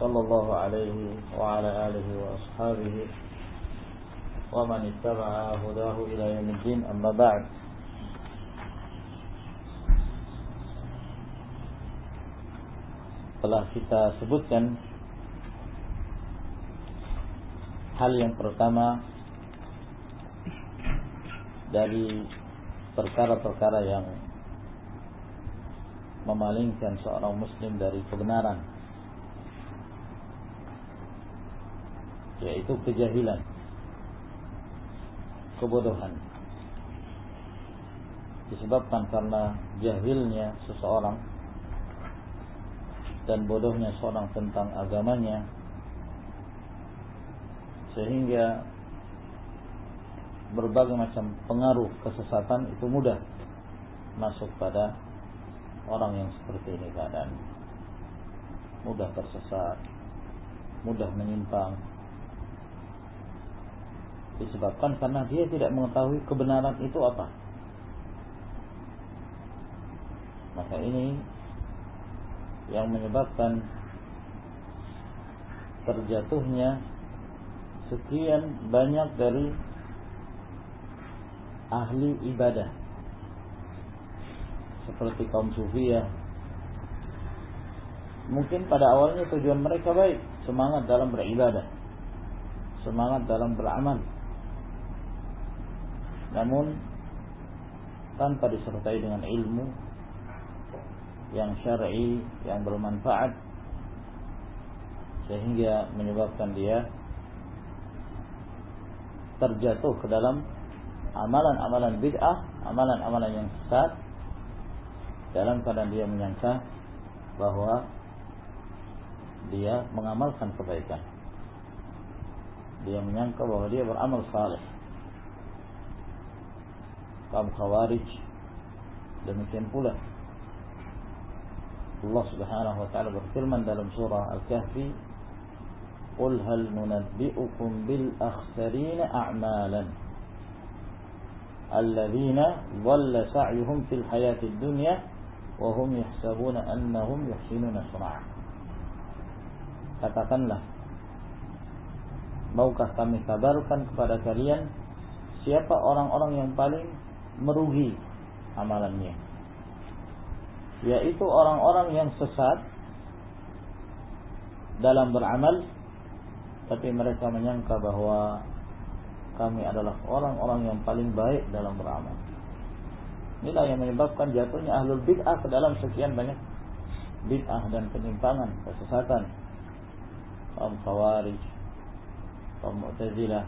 صلى الله عليه وعلى آله وأصحابه ومن اتبع هداه إلى يوم الدين أما بعد telah kita sebutkan hal yang pertama dari perkara-perkara yang memalingkan seorang muslim dari kebenaran Yaitu kejahilan. Kebodohan. Disebabkan karena jahilnya seseorang dan bodohnya seorang tentang agamanya sehingga berbagai macam pengaruh kesesatan itu mudah masuk pada orang yang seperti ini keadaan. Mudah tersesat mudah menyimpang disebabkan karena dia tidak mengetahui kebenaran itu apa. Maka ini yang menyebabkan terjatuhnya sekian banyak dari ahli ibadah. Seperti kaum sufiyah. Mungkin pada awalnya tujuan mereka baik. Semangat dalam beribadah. Semangat dalam beramal namun tanpa disertai dengan ilmu yang syar'i yang bermanfaat sehingga menyebabkan dia terjatuh ke dalam amalan-amalan bid'ah, amalan-amalan yang sesat dalam keadaan dia menyangka bahwa dia mengamalkan kebaikan. Dia menyangka bahwa dia beramal saleh. Kaum Khawarij demikian pula Allah Subhanahu wa taala berfirman dalam surah Al-Kahfi, "Qul hal nunabbi'ukum bil akhsarina a'malan alladzina dhalla sa'yuhum fil hayatid dunya wa hum yahsabuna annahum yuhsinuna sun'a." Katakanlah, maukah kami kabarkan kepada kalian siapa orang-orang yang paling merugi amalannya? yaitu orang-orang yang sesat dalam beramal tapi mereka menyangka bahwa kami adalah orang-orang yang paling baik dalam beramal. Inilah yang menyebabkan jatuhnya ahlul bid'ah ke dalam sekian banyak bid'ah dan penyimpangan, kesesatan. Kaum Khawarij, kaum Mu'tazilah,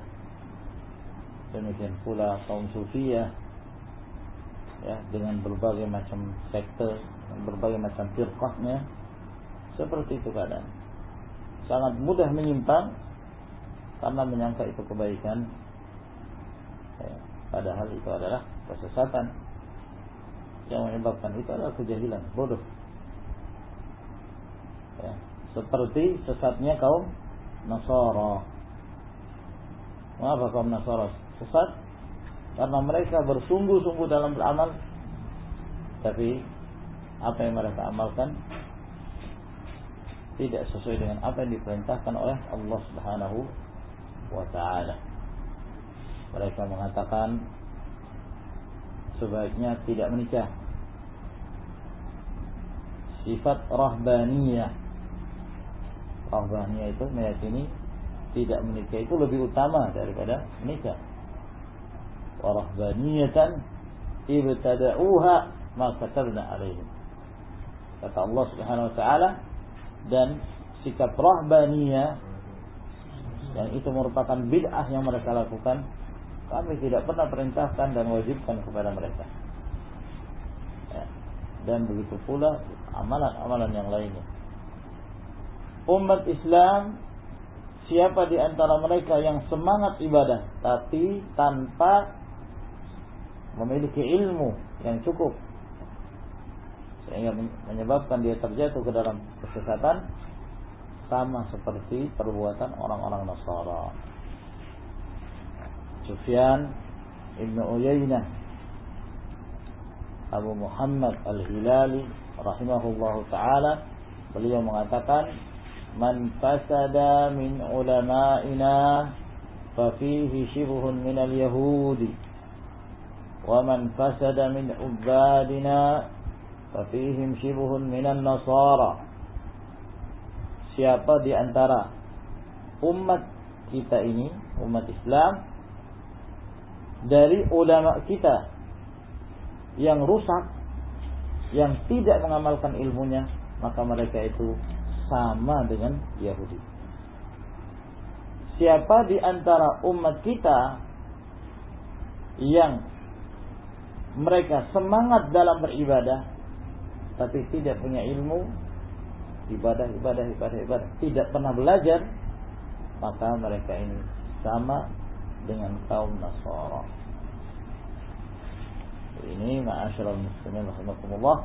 demikian pula kaum Sufiyah, ya dengan berbagai macam sektor berbagai macam firqahnya. Seperti itu keadaan. Sangat mudah menyimpang karena menyangka itu kebaikan. Ya, padahal itu adalah kesesatan. Yang menyebabkan itu adalah kejahilan bodoh. Ya, seperti sesatnya kaum Nasara. Mengapa kaum Nasara sesat karena mereka bersungguh-sungguh dalam beramal tapi apa yang mereka amalkan tidak sesuai dengan apa yang diperintahkan oleh Allah Subhanahu wa taala. Mereka mengatakan sebaiknya tidak menikah. Sifat rahbaniyah. Rahbaniyah itu meyakini tidak menikah itu lebih utama daripada menikah. Rahbaniyatan ibtada'uha ma katabna alaihim kata Allah Subhanahu wa taala dan sikap rahbaniyah yang itu merupakan bid'ah yang mereka lakukan kami tidak pernah perintahkan dan wajibkan kepada mereka. Ya. dan begitu pula amalan-amalan yang lainnya. Umat Islam siapa di antara mereka yang semangat ibadah tapi tanpa memiliki ilmu yang cukup sehingga menyebabkan dia terjatuh ke dalam kesesatan sama seperti perbuatan orang-orang Nasara. Sufyan Ibn Uyainah Abu Muhammad Al-Hilali rahimahullahu taala beliau mengatakan man fasada min ulama'ina fa fihi shibhun min al-yahudi fasada min ubadina fa fihim shibhun min an-nasara siapa di antara umat kita ini umat Islam dari ulama kita yang rusak yang tidak mengamalkan ilmunya maka mereka itu sama dengan Yahudi. Siapa di antara umat kita yang mereka semangat dalam beribadah tapi tidak punya ilmu ibadah ibadah ibadah ibadah tidak pernah belajar maka mereka ini sama dengan kaum Nasara. Ini ma'asyiral muslimin rahimakumullah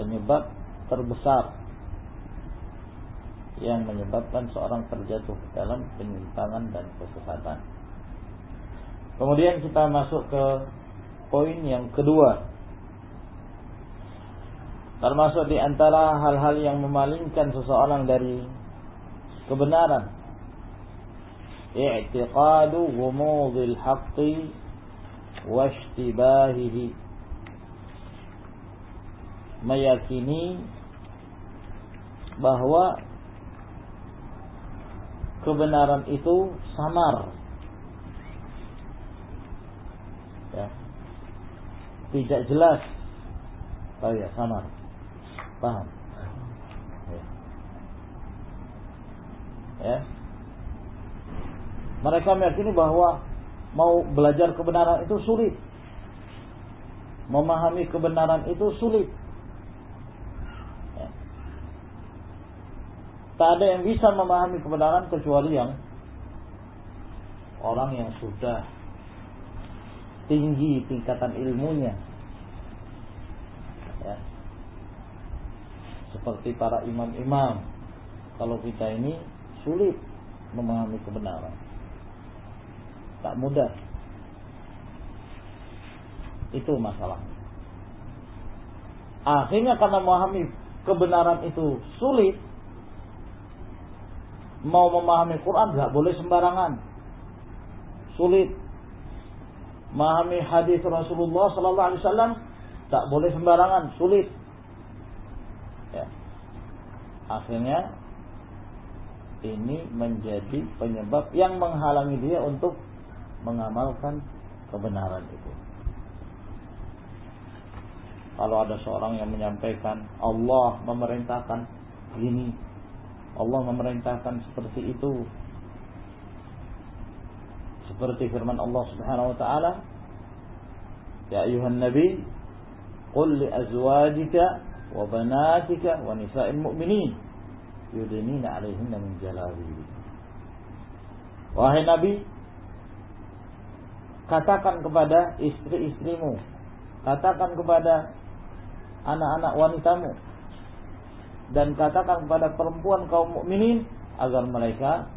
penyebab terbesar yang menyebabkan seorang terjatuh dalam penyimpangan dan kesesatan. Kemudian kita masuk ke poin yang kedua. Termasuk di antara hal-hal yang memalingkan seseorang dari kebenaran. I'tiqadu ghumudil haqqi washtibahihi. Meyakini bahwa kebenaran itu samar. Ya. Tidak jelas. Oh ya, samar. Paham? Ya. ya. Mereka meyakini bahwa mau belajar kebenaran itu sulit. Memahami kebenaran itu sulit. Tak ada yang bisa memahami kebenaran kecuali yang orang yang sudah tinggi tingkatan ilmunya. Ya. Seperti para imam-imam. Kalau kita ini sulit memahami kebenaran. Tak mudah. Itu masalah. Akhirnya karena memahami kebenaran itu sulit, mau memahami Quran nggak boleh sembarangan. Sulit. Memahami hadis Rasulullah sallallahu alaihi wasallam tak boleh sembarangan, sulit. Ya. Akhirnya ini menjadi penyebab yang menghalangi dia untuk mengamalkan kebenaran itu. Kalau ada seorang yang menyampaikan Allah memerintahkan ini Allah memerintahkan seperti itu. Seperti firman Allah Subhanahu wa taala, "Ya ayuhan nabi, qul li azwajika wa banatika wa nisa'il mu'minin yudnina 'alaihinna min jalabibi." Wahai nabi, katakan kepada istri-istrimu, katakan kepada anak-anak wanitamu dan katakan kepada perempuan kaum mukminin agar mereka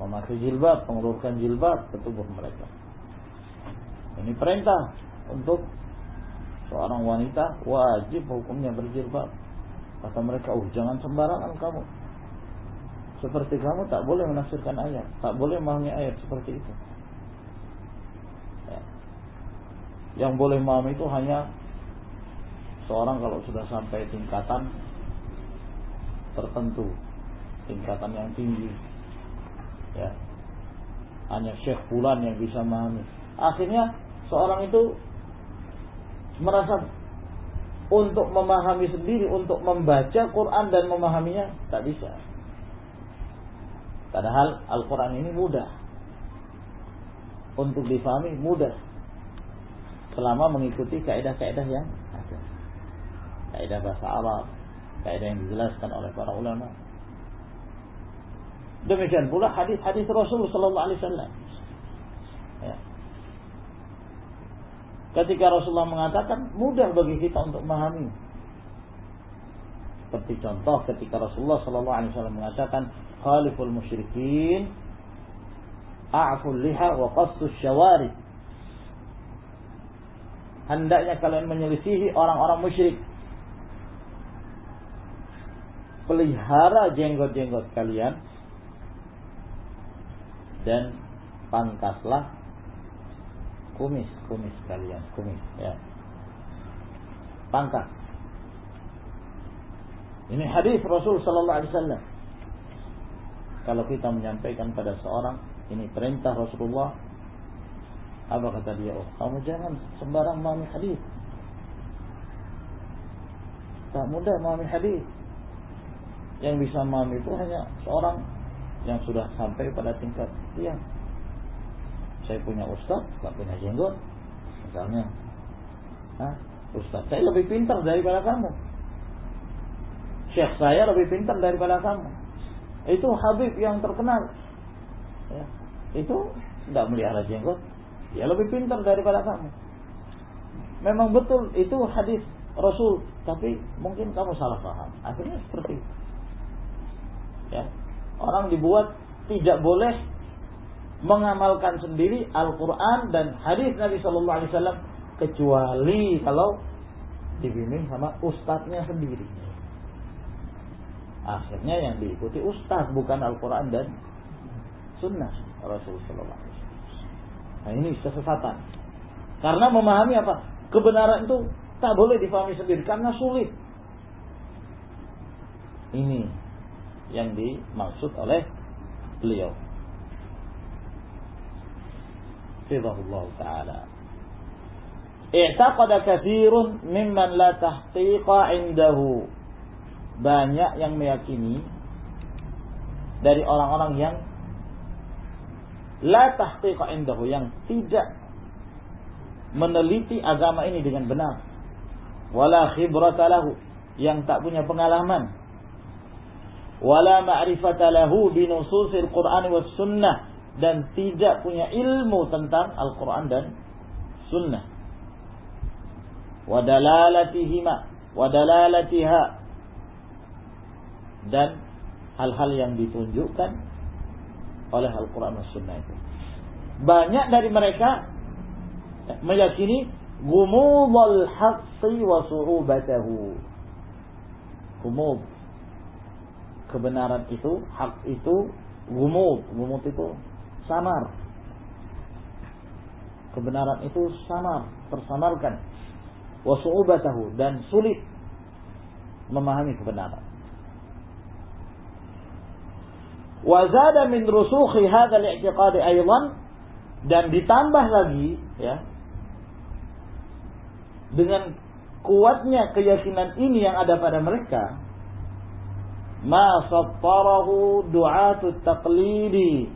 memakai jilbab, mengulurkan jilbab ke tubuh mereka. Ini perintah untuk seorang wanita wajib hukumnya berjilbab. Kata mereka, "Oh, jangan sembarangan kamu." Seperti kamu tak boleh menafsirkan ayat, tak boleh memahami ayat seperti itu. Ya. Yang boleh memahami itu hanya seorang kalau sudah sampai tingkatan tertentu tingkatan yang tinggi ya. Hanya syekh bulan yang bisa memahami. Akhirnya seorang itu merasa untuk memahami sendiri untuk membaca Quran dan memahaminya tak bisa. Padahal Al-Quran ini mudah. Untuk difahami mudah. Selama mengikuti kaidah-kaidah yang ada. Kaidah bahasa Arab kaidah yang dijelaskan oleh para ulama. Demikian pula hadis-hadis Rasul sallallahu alaihi wasallam. Ya. Ketika Rasulullah mengatakan mudah bagi kita untuk memahami. Seperti contoh ketika Rasulullah sallallahu alaihi wasallam mengatakan khaliful musyrikin a'ful liha wa qassus syawari. Hendaknya kalian menyelisihi orang-orang musyrik. Pelihara jenggot-jenggot kalian dan pangkaslah kumis-kumis kalian, kumis ya. Pangkas. Ini hadis Rasul sallallahu alaihi wasallam. Kalau kita menyampaikan pada seorang ini perintah Rasulullah apa kata dia? Oh, kamu jangan sembarang memahami hadis. Tak mudah memahami hadis. Yang bisa memahami itu hanya seorang yang sudah sampai pada tingkat dia. Saya punya ustaz, tak punya jenggot. Misalnya, Hah? Ustaz saya lebih pintar daripada kamu. Syekh saya lebih pintar daripada kamu. Itu Habib yang terkenal. Ya. Itu tidak melihara jenggot. Dia lebih pintar daripada kamu. Memang betul itu hadis Rasul, tapi mungkin kamu salah paham. Akhirnya seperti itu. Ya. Orang dibuat tidak boleh mengamalkan sendiri Al-Quran dan hadis Nabi Shallallahu Alaihi Wasallam kecuali kalau dibimbing sama ustadznya sendiri. Akhirnya yang diikuti ustadz bukan Al-Quran dan Sunnah Rasulullah SAW. Nah ini kesesatan. Karena memahami apa? Kebenaran itu tak boleh difahami sendiri karena sulit. Ini yang dimaksud oleh beliau. Fidahullah Ta'ala. I'taqada kathirun mimman la tahqiqa indahu. Banyak yang meyakini dari orang-orang yang la tahqiqa indahu yang tidak meneliti agama ini dengan benar wala khibrata lahu yang tak punya pengalaman wala ma'rifata lahu bi nususil Qur'an was sunnah dan tidak punya ilmu tentang Al-Qur'an dan sunnah wa dalalatihima wa dalalatiha dan hal-hal yang ditunjukkan oleh Al-Quran dan Sunnah itu. Banyak dari mereka meyakini gumudul haqqi wa su'ubatahu. Gumud. Kebenaran itu, hak itu, gumud. Gumud itu samar. Kebenaran itu samar, tersamarkan. Wa su'ubatahu dan sulit memahami kebenaran. Wazada min rusukhi hadzal i'tiqad aidan dan ditambah lagi ya dengan kuatnya keyakinan ini yang ada pada mereka ma sattarahu du'atu taqlidi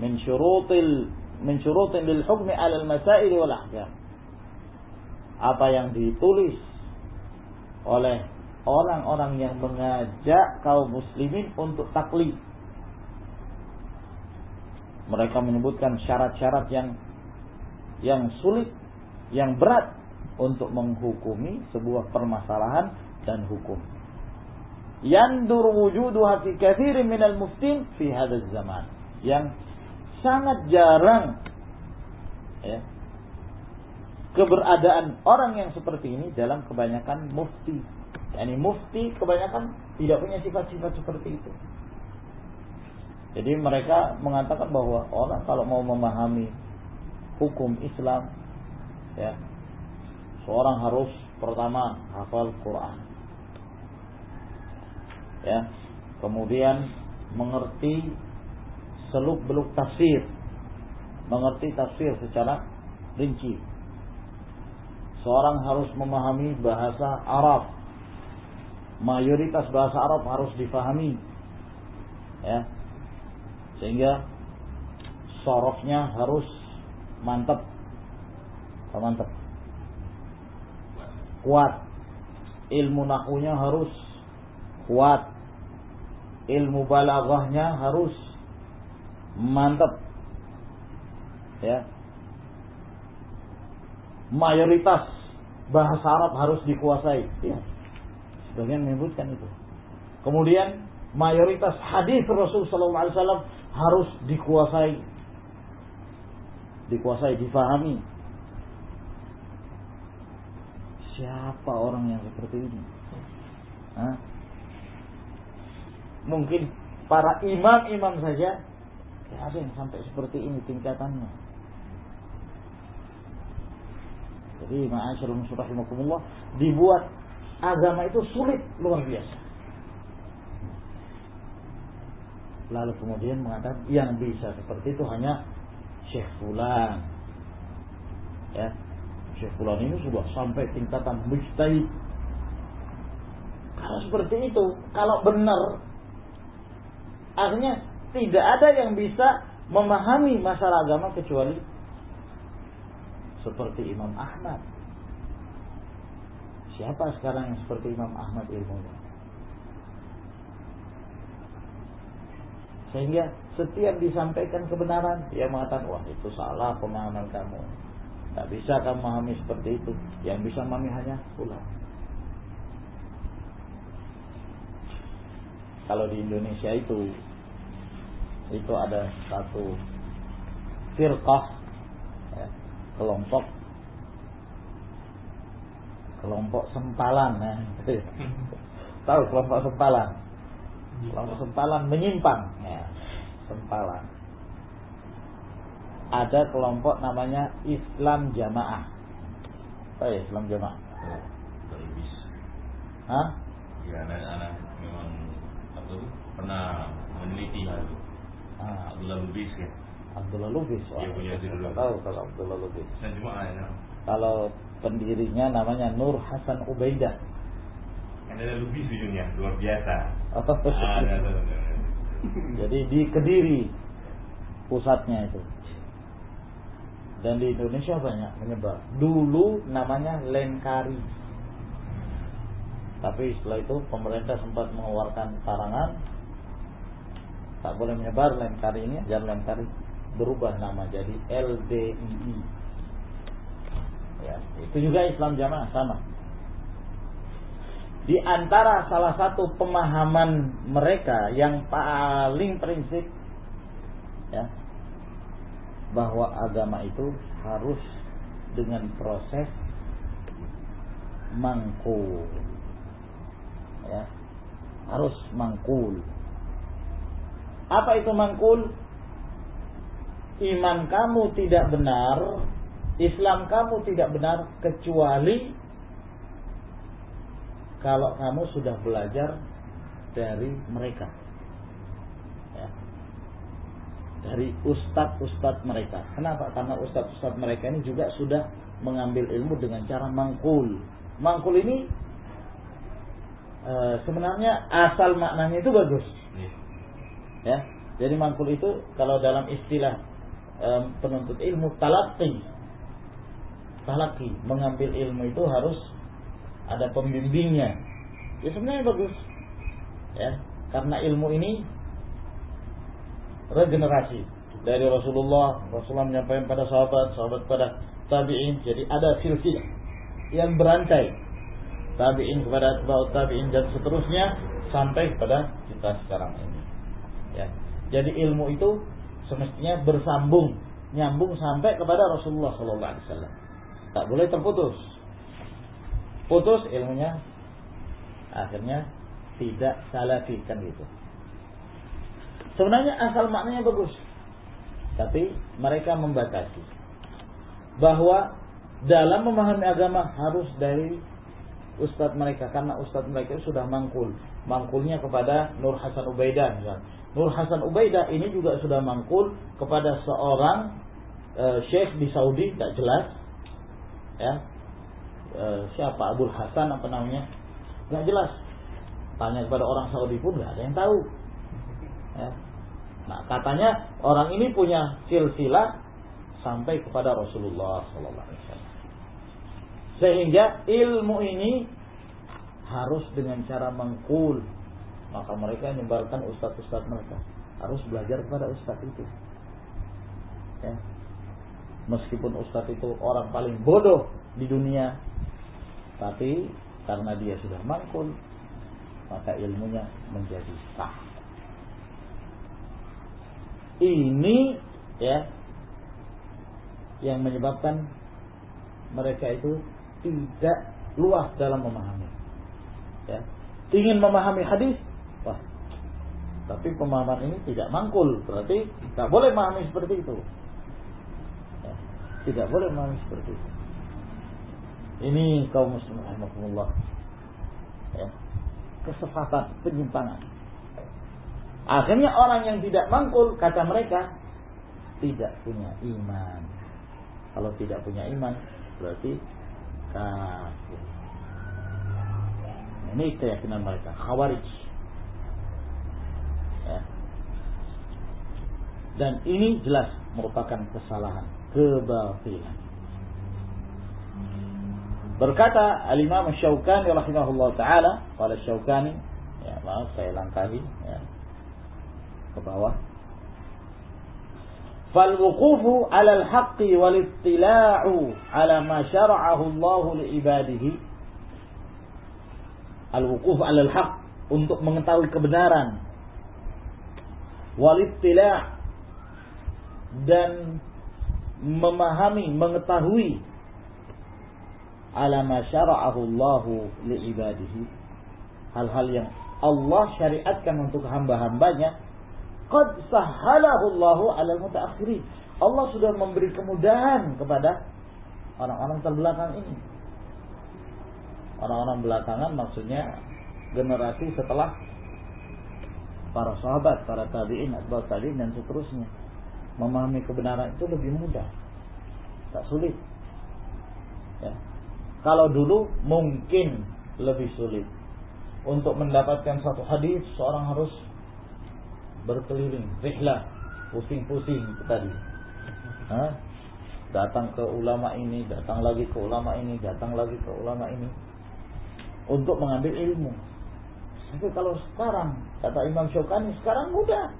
min syurutil min syurutin lil hukmi 'ala al masail wal ahkam apa yang ditulis oleh orang-orang yang mengajak kaum muslimin untuk taklid mereka menyebutkan syarat-syarat yang yang sulit, yang berat untuk menghukumi sebuah permasalahan dan hukum. Yandur wujuduha fi katsirin minal muftin fi hadzal zaman. Yang sangat jarang ya, keberadaan orang yang seperti ini dalam kebanyakan mufti. Yani mufti kebanyakan tidak punya sifat-sifat seperti itu. Jadi mereka mengatakan bahwa orang kalau mau memahami hukum Islam, ya, seorang harus pertama hafal Quran, ya, kemudian mengerti seluk beluk tafsir, mengerti tafsir secara rinci. Seorang harus memahami bahasa Arab, mayoritas bahasa Arab harus difahami, ya, sehingga sorofnya harus mantap mantap kuat. Ilmu nakunya harus kuat. Ilmu balaghahnya harus mantap. Ya. Mayoritas bahasa Arab harus dikuasai. Ya. Sebagian menyebutkan itu. Kemudian mayoritas hadis Rasul sallallahu alaihi wasallam harus dikuasai. Dikuasai, difahami. Siapa orang yang seperti ini? Hah? Mungkin para imam-imam saja ya ada yang sampai seperti ini tingkatannya. Jadi ma'asyarul musrahimakumullah dibuat agama itu sulit luar biasa. Lalu kemudian mengatakan yang bisa seperti itu hanya Syekh Fulan. Ya, Syekh Fulan ini sudah sampai tingkatan mujtahid. Kalau seperti itu, kalau benar, akhirnya tidak ada yang bisa memahami masalah agama kecuali seperti Imam Ahmad. Siapa sekarang yang seperti Imam Ahmad ilmunya? Sehingga setiap disampaikan kebenaran, dia mengatakan, wah itu salah pemahaman kamu. Tak bisa kamu memahami seperti itu. Yang bisa memahami hanya pulang. Kalau di Indonesia itu, itu ada satu firqah, ya, kelompok, kelompok sempalan. Ya. Tahu kelompok sempalan? Kelompok sempalan menyimpang. Ya, sempalan ada kelompok namanya Islam Jamaah. Apa ya Islam Jamaah? Terlebih. Hah? Ya, anak-anak memang apa pernah meneliti hal itu. Ah, Abdullah Lubis kan. Abdullah Lubis. Wah, Dia punya nggak tahu kalau Abdullah Lubis. Saya cuma ya. Kalau pendirinya namanya Nur Hasan Ubaidah. Kan ada Lubis ujungnya, luar biasa. Oh, Ah, ada, ada, ada. Jadi di Kediri pusatnya itu. Dan di Indonesia banyak menyebar. Dulu namanya Lenkari. Tapi setelah itu pemerintah sempat mengeluarkan larangan tak boleh menyebar Lenkari ini, agar Lenkari berubah nama jadi LDII. Ya, itu juga Islam Jamaah sama. Di antara salah satu pemahaman mereka yang paling prinsip ya bahwa agama itu harus dengan proses mangkul ya harus mangkul apa itu mangkul iman kamu tidak benar Islam kamu tidak benar kecuali kalau kamu sudah belajar dari mereka ya. dari ustadz-ustadz mereka kenapa? karena ustadz-ustadz mereka ini juga sudah mengambil ilmu dengan cara mangkul mangkul ini e, sebenarnya asal maknanya itu bagus. Ya. Jadi mangkul itu kalau dalam istilah e, penuntut ilmu talaki talaki mengambil ilmu itu harus ada pembimbingnya. Ya sebenarnya bagus. Ya. Karena ilmu ini regenerasi dari Rasulullah. Rasulullah menyampaikan pada sahabat sahabat pada tabi'in. Jadi ada silsilah yang berantai. Tabi'in kepada tabi'in dan seterusnya sampai kepada kita sekarang ini ya. Jadi ilmu itu semestinya bersambung nyambung sampai kepada Rasulullah sallallahu alaihi wasallam. Tak boleh terputus. Putus ilmunya akhirnya tidak salafi kan gitu. Sebenarnya asal maknanya bagus tapi mereka membatasi bahwa dalam memahami agama harus dari ustadz mereka karena ustadz mereka sudah mangkul. Mangkulnya kepada Nur Hasan Ubaidah. Nur Hasan Ubaidah ini juga sudah mangkul kepada seorang uh, syekh di Saudi tak jelas. Ya. Uh, siapa? Abdul Hasan apa namanya? Nggak jelas. Tanya kepada orang Saudi pun nggak ada yang tahu. Ya. nah katanya orang ini punya silsilah sampai kepada Rasulullah Sallallahu Alaihi Wasallam. Sehingga ilmu ini harus dengan cara mengkul maka mereka menyebarkan ustadz-ustadz mereka harus belajar kepada ustadz itu. Ya. Meskipun ustadz itu orang paling bodoh di dunia, tapi karena dia sudah mangkul, maka ilmunya menjadi sah. Ini ya yang menyebabkan mereka itu tidak luas dalam memahami. Ya. Ingin memahami hadis, tapi pemahaman ini tidak mangkul, berarti tidak boleh memahami seperti itu. Ya. Tidak boleh memahami seperti itu. Ini kaum muslimin rahimahumullah. Ya. Kesesatan, penyimpangan. Akhirnya orang yang tidak mangkul kata mereka tidak punya iman. Kalau tidak punya iman berarti kafir. Ini keyakinan mereka, khawarij. Ya. Dan ini jelas merupakan kesalahan, kebatilan. Berkata Al-Imam Syaukani rahimahullah taala, pada Syaukani, ya maaf saya langkahi ya, ke bawah. فالوقوف على الحق والاطلاع على ما شرعه الله لعباده الوقوف على الحق untuk mengetahui kebenaran walittila' dan memahami mengetahui ala ma syara'ahu Allah li'ibadihi hal-hal yang Allah syariatkan untuk hamba-hambanya qad sahhalahu Allah 'ala mutaakhirin. Allah sudah memberi kemudahan kepada orang-orang terbelakang ini. Orang-orang belakangan maksudnya generasi setelah para sahabat, para tabi'in, atba'ut tabi'in dan seterusnya memahami kebenaran itu lebih mudah. Tak sulit. Ya. Kalau dulu mungkin lebih sulit. Untuk mendapatkan satu hadis seorang harus berkeliling. Rihlah pusing-pusing tadi. Hah? datang ke ulama ini datang lagi ke ulama ini datang lagi ke ulama ini. Untuk mengambil ilmu. Tapi kalau sekarang kata Imam Syukani sekarang mudah.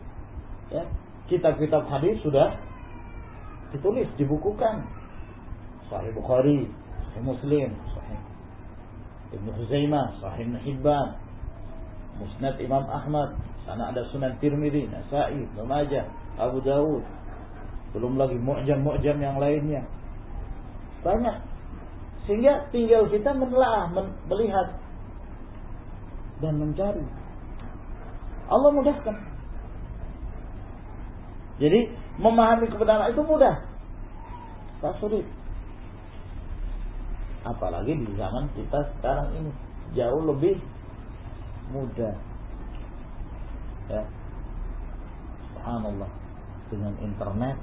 Ya kitab-kitab hadis sudah ditulis dibukukan. Sahih Bukhari Sahih Muslim Sahih Ibnu Huzaimah Sahih Hibban Musnad Imam Ahmad. Sana ada Sunan Tirmidzi Nasa'i Majah Abu Dawud. Belum lagi mu'jam-mu'jam yang lainnya. Banyak. Sehingga tinggal kita menelaah melihat dan mencari. Allah mudahkan jadi memahami kebenaran itu mudah. Tak sulit. Apalagi di zaman kita sekarang ini. Jauh lebih mudah. Ya. Subhanallah. Dengan internet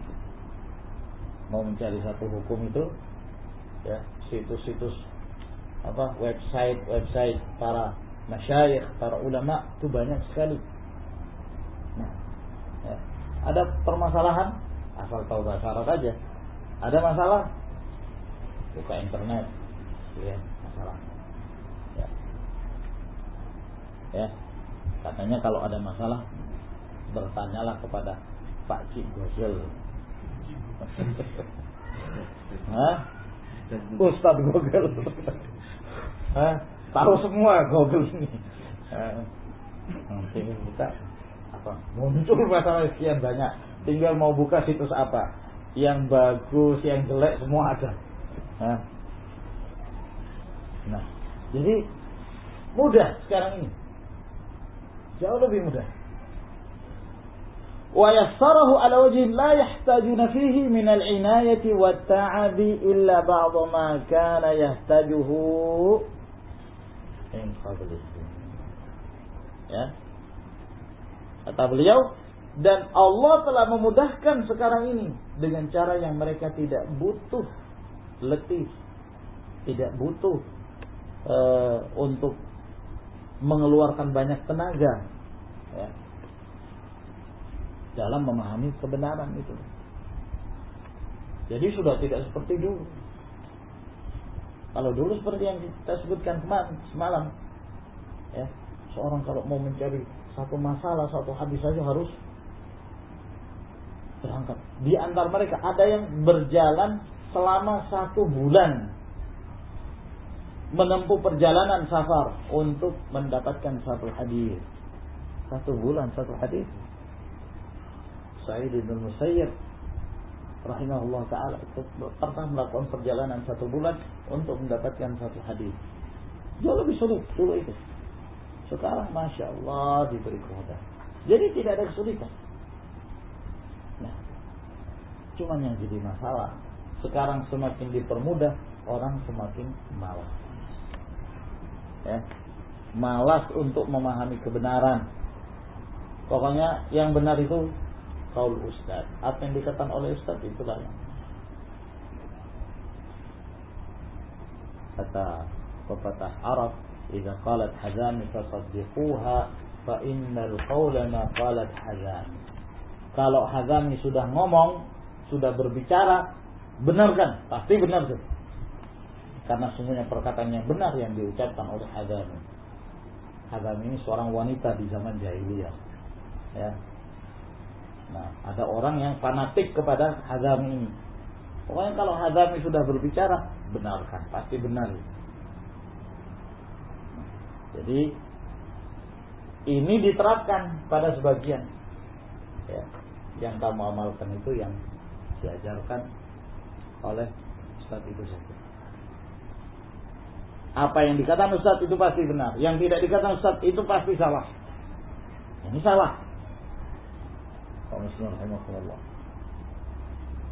mau mencari satu hukum itu ya situs-situs apa website website para masyayikh para ulama itu banyak sekali. Ada permasalahan? Asal tahu bahasa Arab aja. Ada masalah? Buka internet. Ya masalah. Ya. Ya. Katanya kalau ada masalah bertanyalah kepada Pak Cik Google Hah? Ustaz Google Hah? Tahu semua Google ini. Nanti kita apa muncul masalah sekian banyak tinggal mau buka situs apa yang bagus yang jelek semua ada Hah? nah jadi mudah sekarang ini jauh lebih mudah ويسره على وجه لا يحتاجون فيه من العناية والتعب إلا بعض ما كان يحتاجه من قبل ya Kata beliau dan Allah telah memudahkan sekarang ini dengan cara yang mereka tidak butuh letih tidak butuh uh, untuk mengeluarkan banyak tenaga ya dalam memahami kebenaran itu. Jadi sudah tidak seperti dulu. Kalau dulu seperti yang kita sebutkan kemarin, semalam, ya, Seorang kalau mau mencari satu masalah, satu hadis saja harus berangkat. Di antara mereka ada yang berjalan selama satu bulan menempuh perjalanan safar untuk mendapatkan satu hadis. Satu bulan satu hadis. Sa'id bin Musayyib rahimahullah taala itu pernah melakukan perjalanan satu bulan untuk mendapatkan satu hadis. Jauh lebih sulit dulu itu. Sekarang masya Allah diberi kemudahan. Jadi tidak ada kesulitan. Nah, cuman yang jadi masalah sekarang semakin dipermudah orang semakin malas. Ya, malas untuk memahami kebenaran. Pokoknya yang benar itu kaul ustaz. Apa yang dikatakan oleh ustaz itulah yang kata pepatah Arab إذا قالت حزام فصدقوها فإن القول ما قالت حزام kalau Hazami sudah ngomong, sudah berbicara, benarkan, pasti benar tuh. Karena semuanya perkataan yang benar yang diucapkan oleh Hazami. Hazami ini seorang wanita di zaman jahiliyah. Ya. Nah, ada orang yang fanatik kepada Hazami ini. Pokoknya kalau Hazami sudah berbicara, benarkan, pasti benar. Jadi ini diterapkan pada sebagian. Ya, yang kamu amalkan itu yang diajarkan oleh Ustadz itu saja. Apa yang dikatakan Ustadz itu pasti benar. Yang tidak dikatakan Ustadz itu pasti salah. Ini salah.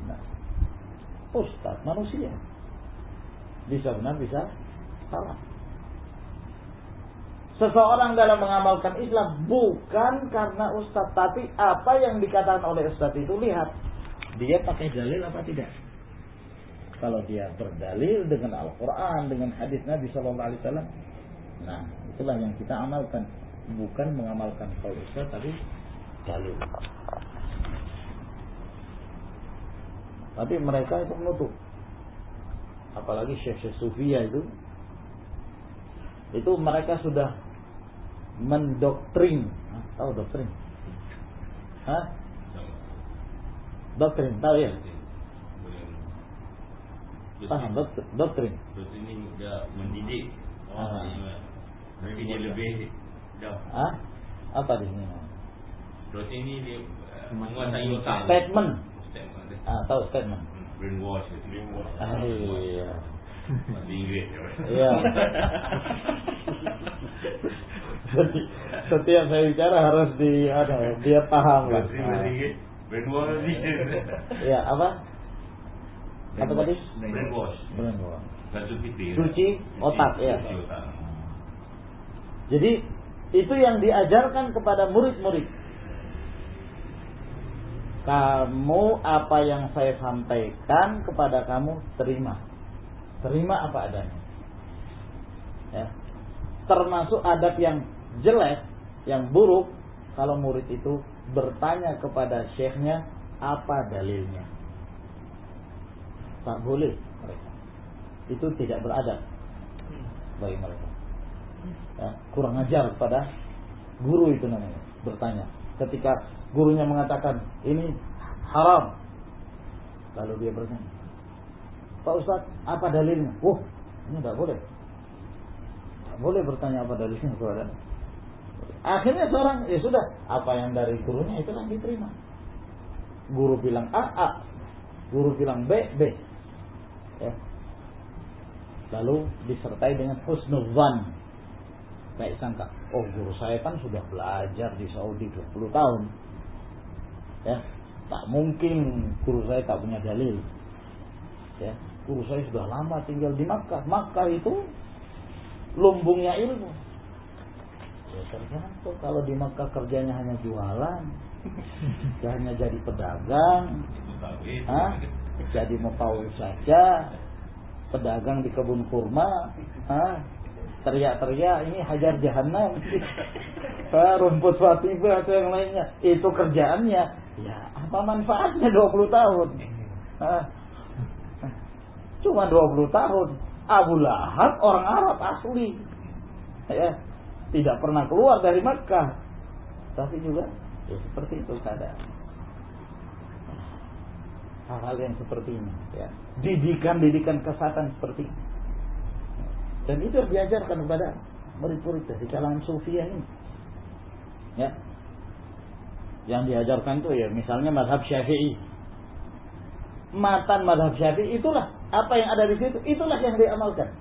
Nah, Ustadz manusia. Bisa benar, bisa salah seseorang dalam mengamalkan Islam bukan karena ustaz tapi apa yang dikatakan oleh ustaz itu lihat. Dia pakai dalil apa tidak? Kalau dia berdalil dengan Al-Quran dengan hadis Nabi Shallallahu Alaihi Wasallam nah itulah yang kita amalkan. Bukan mengamalkan kalau ustaz tapi dalil. Tapi mereka itu menutup. Apalagi Syekh Sufia itu itu mereka sudah mendoktrin. Hah? Tahu doktrin? Hah? Doktrin, tahu ya? Paham doktrin? Doktrin ini dia mendidik Ah. Tapi dia lebih dah. Hah? Apa di sini? Doktrin ini dia menguasai otak. Statement. Statement. Ah, tahu statement. Brainwash. Brainwash. Ah, iya. Bahasa Inggeris. Iya. Jadi setiap saya bicara harus di ada dia paham lah. Bahasa Inggeris. Brainwash. Ya apa? Apa tadi? Brainwash. Brainwash. Cuci otak, ya. Jadi itu yang diajarkan kepada murid-murid. Kamu apa yang saya sampaikan kepada kamu terima. Terima apa adanya. Ya. Termasuk adab yang jelek, yang buruk kalau murid itu bertanya kepada syekhnya apa dalilnya. Tak boleh mereka. Itu tidak beradab bagi mereka. Ya, kurang ajar pada guru itu namanya bertanya. Ketika gurunya mengatakan ini haram, lalu dia bertanya, Pak Ustadz, apa dalilnya? Wah, ini tidak boleh. Tidak boleh bertanya apa dalilnya kepada Akhirnya seorang, ya sudah, apa yang dari gurunya itu kan diterima. Guru bilang A, A. Guru bilang B, B. Ya. Lalu disertai dengan husnuzan. Baik sangka, oh guru saya kan sudah belajar di Saudi 20 tahun. Ya, tak mungkin guru saya tak punya dalil. Ya, guru saya sudah lama tinggal di Makkah. Makkah itu lumbungnya ilmu. Ya tergantung kalau di Makkah kerjanya hanya jualan, hanya jadi pedagang, Hah? jadi mau saja, pedagang di kebun kurma, teriak-teriak ini hajar jahanam, ah, rumput watiba atau yang lainnya, itu kerjaannya, ya apa manfaatnya 20 tahun? Hah? Cuma 20 tahun. Abu Lahab orang Arab asli. Ya. tidak pernah keluar dari Makkah. Tapi juga ya seperti itu keadaan. Hal-hal yang seperti ini, ya. Didikan-didikan kesehatan seperti ini. Dan itu diajarkan kepada murid-murid dari kalangan sufiah ini. Ya. Yang diajarkan itu ya misalnya madhab syafi'i. Matan madhab syafi'i itulah apa yang ada di situ, itulah yang diamalkan.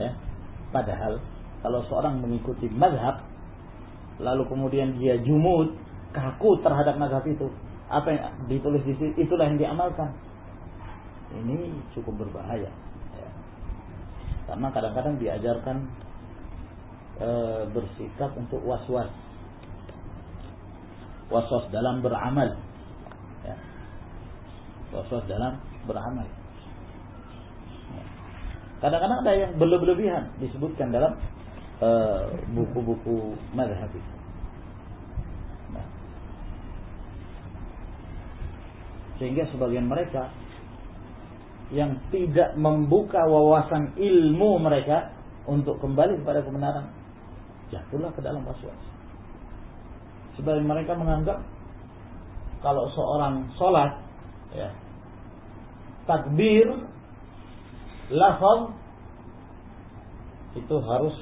Ya. Padahal kalau seorang mengikuti madhab lalu kemudian dia jumud kaku terhadap madhab itu apa yang ditulis di situ itulah yang diamalkan ini cukup berbahaya ya. karena kadang-kadang diajarkan e, bersikap untuk was-was was-was dalam beramal ya. was-was dalam beramal ya. kadang-kadang ada yang berlebihan disebutkan dalam Eh, buku-buku uh, madhab. Nah. Sehingga sebagian mereka yang tidak membuka wawasan ilmu mereka untuk kembali kepada kebenaran jatuhlah ke dalam waswas. Sebagian mereka menganggap kalau seorang sholat ya, takbir lafaz itu harus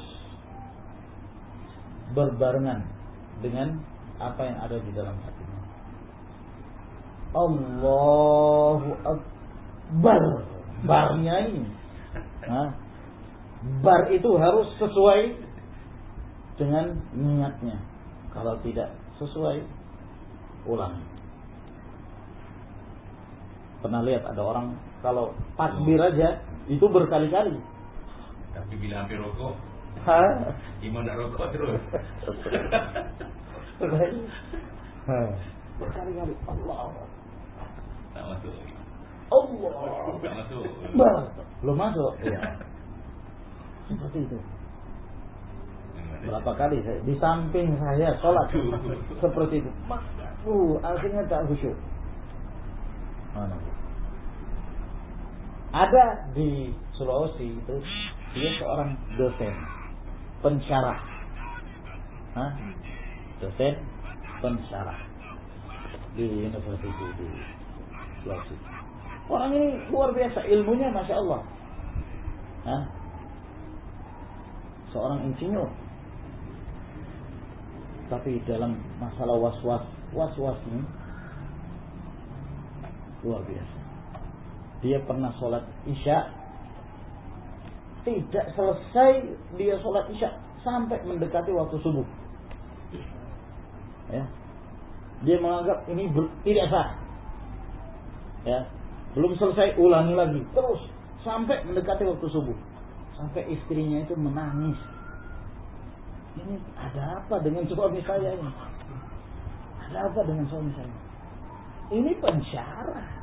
berbarengan dengan apa yang ada di dalam hatinya. Allahu Akbar. Barnya ini. Bar itu harus sesuai dengan niatnya. Kalau tidak sesuai, ulang. Pernah lihat ada orang kalau takbir aja itu berkali-kali. Tapi bila hampir rokok Ha? Iman nak rokok terus. Berkali-kali Allah. Tak masuk. Allah. Tak masuk. Bah. Belum masuk. Ya. Seperti itu. Berapa kali saya di samping saya sholat seperti itu. Uh, akhirnya tak khusyuk. Ada di Sulawesi itu dia seorang dosen pensyarah. Hah? Dosen pensyarah di universitas di Sulawesi. Orang ini luar biasa ilmunya, masya Allah. Hah? Seorang insinyur. Tapi dalam masalah was-was, was-was ini luar biasa. Dia pernah sholat isya tidak selesai dia sholat isya sampai mendekati waktu subuh. Ya. Dia menganggap ini tidak sah. Ya. Belum selesai ulangi lagi terus sampai mendekati waktu subuh. Sampai istrinya itu menangis. Ini ada apa dengan suami saya ini? Ada apa dengan suami saya? Ini pensyarah.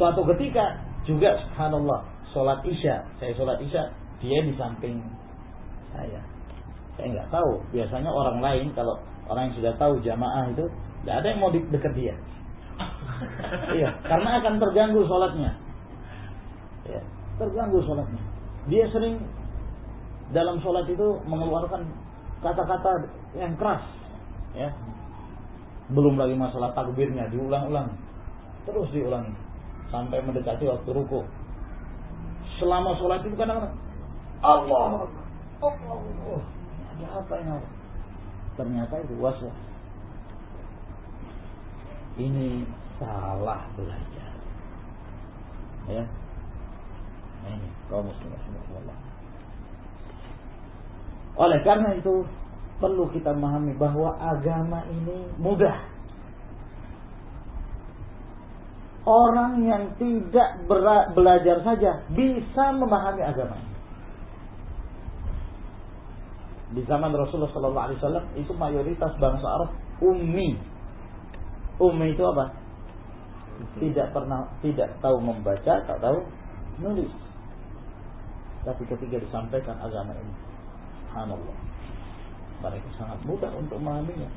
Suatu ketika juga subhanallah sholat isya, saya sholat isya, dia di samping saya. Saya nggak tahu. Biasanya orang lain kalau orang yang sudah tahu jamaah itu tidak ada yang mau dekat dia. iya, karena akan terganggu sholatnya. Ya, terganggu sholatnya. Dia sering dalam sholat itu mengeluarkan kata-kata yang keras, ya. Belum lagi masalah takbirnya diulang-ulang, terus diulangi sampai mendekati waktu ruku. Selama sholat itu kadang-kadang Allah, Allah, Allah. Ada apa ini? Ternyata itu waswas. Ini salah belajar. Ya. Ini kaum muslimin Allah. Oleh karena itu perlu kita memahami bahwa agama ini mudah orang yang tidak belajar saja bisa memahami agama. Di zaman Rasulullah Sallallahu Alaihi Wasallam itu mayoritas bangsa Arab ummi. Ummi itu apa? Tidak pernah, tidak tahu membaca, tak tahu nulis. Tapi ketika disampaikan agama ini, Subhanallah, mereka sangat mudah untuk memahaminya.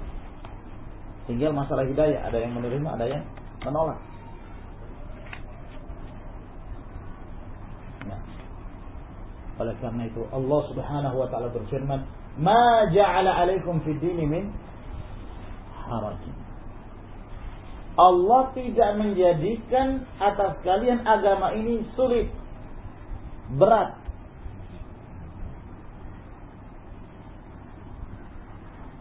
Tinggal masalah hidayah, ada yang menerima, ada yang menolak. Oleh karena itu Allah Subhanahu wa taala berfirman, "Ma ja'ala 'alaikum fid dini min haraj." Allah tidak menjadikan atas kalian agama ini sulit, berat.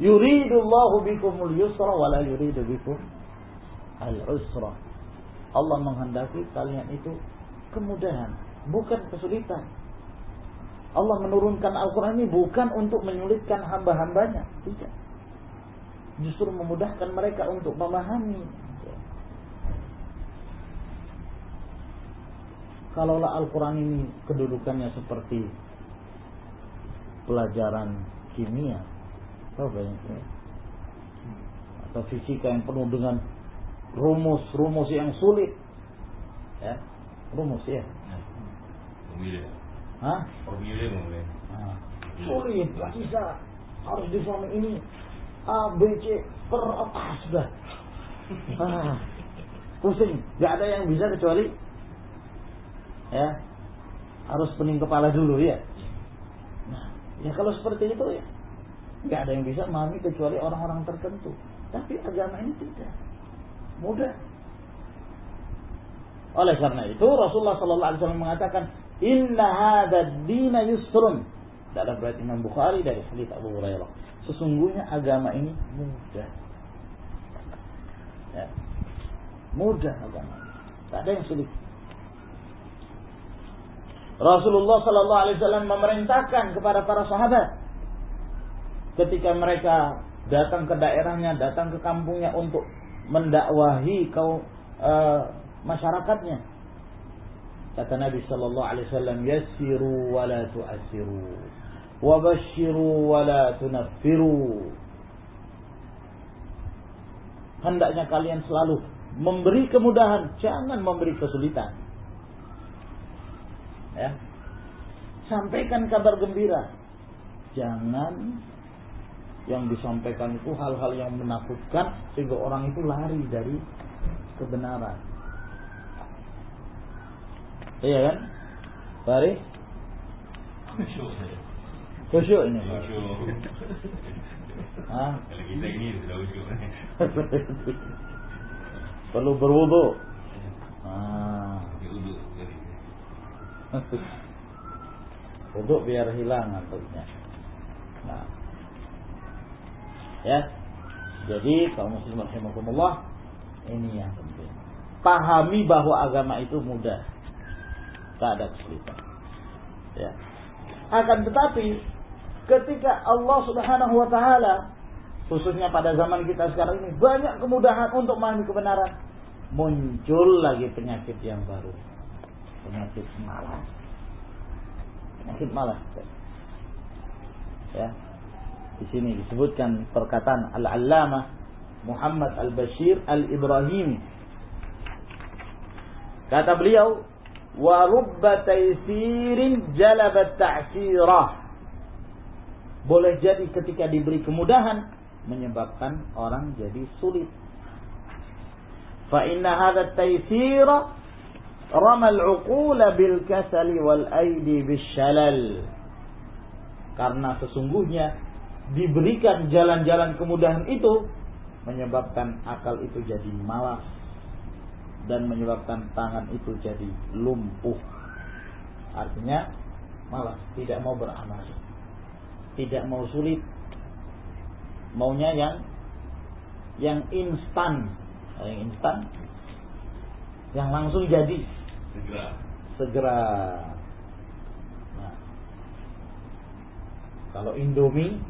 Yuridullahu bikumul yusra wa la yuridu bikum al-usra. Allah menghendaki kalian itu kemudahan, bukan kesulitan. Allah menurunkan Al-Quran ini bukan untuk menyulitkan hamba-hambanya. Tidak. Justru memudahkan mereka untuk memahami. Kalaulah Al-Quran ini kedudukannya seperti pelajaran kimia. Tahu banyak ya? Atau fisika yang penuh dengan rumus-rumus yang sulit. Ya, rumus ya. Pemilih. Hah? Pemilih mulai. Nah, sulit, nggak bisa. Harus difahami ini. A, B, C, per, ah, sudah. Ah, pusing. Gak ada yang bisa kecuali ya harus pening kepala dulu ya. Nah, ya kalau seperti itu ya nggak ada yang bisa memahami kecuali orang-orang tertentu. Tapi agama ini tidak mudah. Oleh karena itu Rasulullah Sallallahu Alaihi Wasallam mengatakan Inna hadad dina yusrun. Dalam berarti Imam Bukhari dari hadis Abu Hurairah. Sesungguhnya agama ini mudah. Ya. Mudah agama. Tak ada yang sulit. Rasulullah Sallallahu Alaihi Wasallam memerintahkan kepada para sahabat ketika mereka datang ke daerahnya, datang ke kampungnya untuk mendakwahi kaum uh, masyarakatnya. Kata Nabi sallallahu alaihi wasallam, "Yassiru wa la tu'assiru, wa wa la tunaffiru." Hendaknya kalian selalu memberi kemudahan, jangan memberi kesulitan. Ya. Sampaikan kabar gembira. Jangan yang disampaikan itu hal-hal yang menakutkan sehingga orang itu lari dari kebenaran. Iya kan? Bari? Khusyuk ini. Kita ini sudah. Perlu berwudu. Ah. Wudu biar hilang ngantuknya. Nah. Ya. Jadi kaum muslim rahimakumullah ini yang penting. Pahami bahwa agama itu mudah. Tak ada kesulitan. Ya. Akan tetapi ketika Allah Subhanahu wa taala khususnya pada zaman kita sekarang ini banyak kemudahan untuk memahami kebenaran, muncul lagi penyakit yang baru. Penyakit malas. Penyakit malas. Ya. Di sini disebutkan perkataan Al-Allamah Muhammad Al-Bashir Al-Ibrahimi. Kata beliau, wa rubba taysirin jalabat ta'sirah. Boleh jadi ketika diberi kemudahan menyebabkan orang jadi sulit. Fa inna hadha taysira rama al-uqul bil kasali wal aidi bis shalal. Karena sesungguhnya diberikan jalan-jalan kemudahan itu menyebabkan akal itu jadi malas dan menyebabkan tangan itu jadi lumpuh. Artinya malas, tidak mau beramal. Tidak mau sulit. Maunya yang yang instan. Yang instan yang langsung jadi Segera. segera. Nah, kalau Indomie,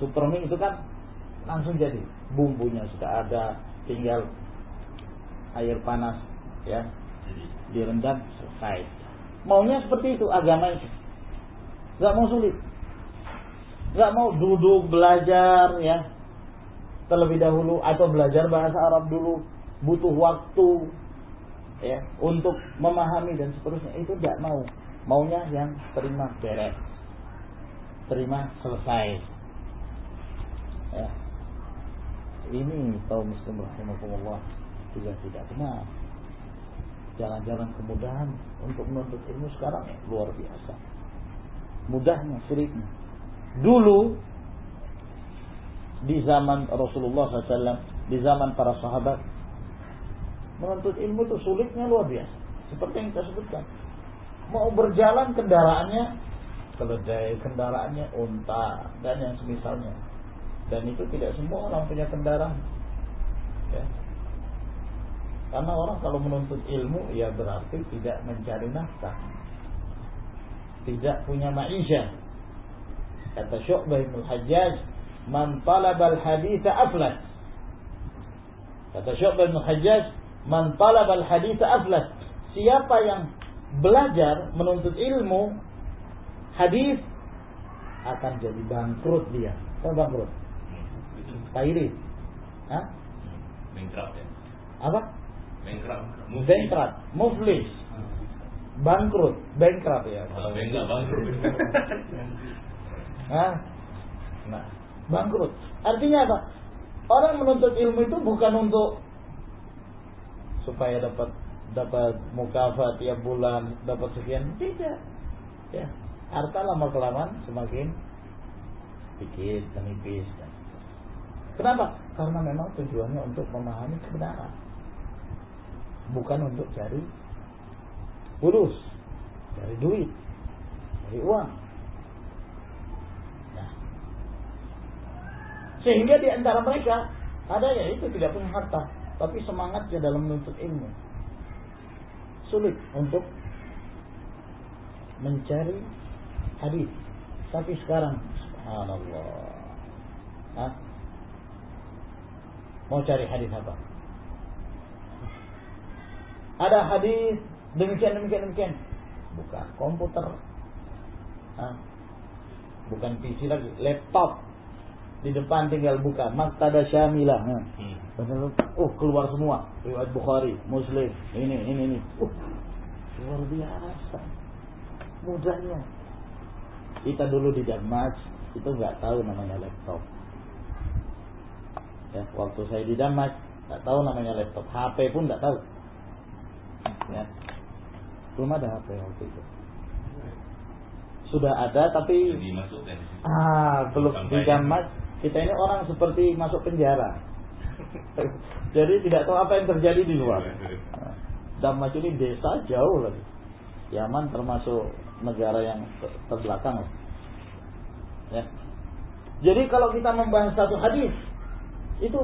Supermie itu kan langsung jadi, bumbunya sudah ada, tinggal air panas ya direndam selesai. Maunya seperti itu agama itu. Gak mau sulit. Gak mau duduk belajar ya terlebih dahulu atau belajar bahasa Arab dulu butuh waktu ya untuk memahami dan seterusnya itu tidak mau maunya yang terima beres terima selesai. Ya. Ini kaum muslim rahimahumullah juga tidak benar. Jalan-jalan kemudahan untuk menuntut ilmu sekarang luar biasa. Mudahnya sulitnya dulu di zaman Rasulullah SAW di zaman para sahabat menuntut ilmu itu sulitnya luar biasa. Seperti yang kita sebutkan. Mau berjalan kendaraannya keledai kendaraannya unta dan yang semisalnya. Dan itu tidak semua orang punya kendaraan. Ya. karena orang kalau menuntut ilmu ya berarti tidak mencari nafkah. Tidak punya maisha. Kata Syu'bah bin Hajjaj man talabal haditha aflas kata Syu'bah bin Hajjaj man talabal haditha aflas siapa yang belajar menuntut ilmu hadis akan jadi bangkrut dia. Apa bangkrut? Tairi. Hah? Bankrupt ya. Apa? Bankrupt. Bankrupt, muflis. Bangkrut, bankrupt ya. Kalau bangkrut bangkrut. Hah? Nah, bangkrut. Artinya apa? Orang menuntut ilmu itu bukan untuk supaya dapat dapat mukafat tiap bulan, dapat sekian, tidak. Ya, harta lama kelamaan semakin sedikit menipis. Kenapa? Karena memang tujuannya untuk memahami kebenaran, bukan untuk cari fulus, cari duit, cari uang. Nah, sehingga di antara mereka ada ya itu tidak punya harta, tapi semangatnya dalam menuntut ilmu sulit untuk mencari hadis. Tapi sekarang, subhanallah. Hah? Mau cari hadis apa? Ada hadis demikian demikian demikian. Bukan komputer. Hah? Bukan PC lagi, laptop. Di depan tinggal buka Maktada Syamilah. Hmm. Oh, keluar semua. Riwayat Bukhari, Muslim, ini ini ini. Uh, luar biasa. Mudahnya kita dulu di Damaj itu nggak tahu namanya laptop. Ya, waktu saya di Damaj nggak tahu namanya laptop, HP pun nggak tahu. Ya, belum ada HP waktu itu. Sudah ada tapi ah belum di Damaj kita ini orang seperti masuk penjara. Jadi tidak tahu apa yang terjadi di luar. Damaj ini desa jauh lagi. Yaman termasuk negara yang terbelakang. Ya. Jadi kalau kita membahas satu hadis, itu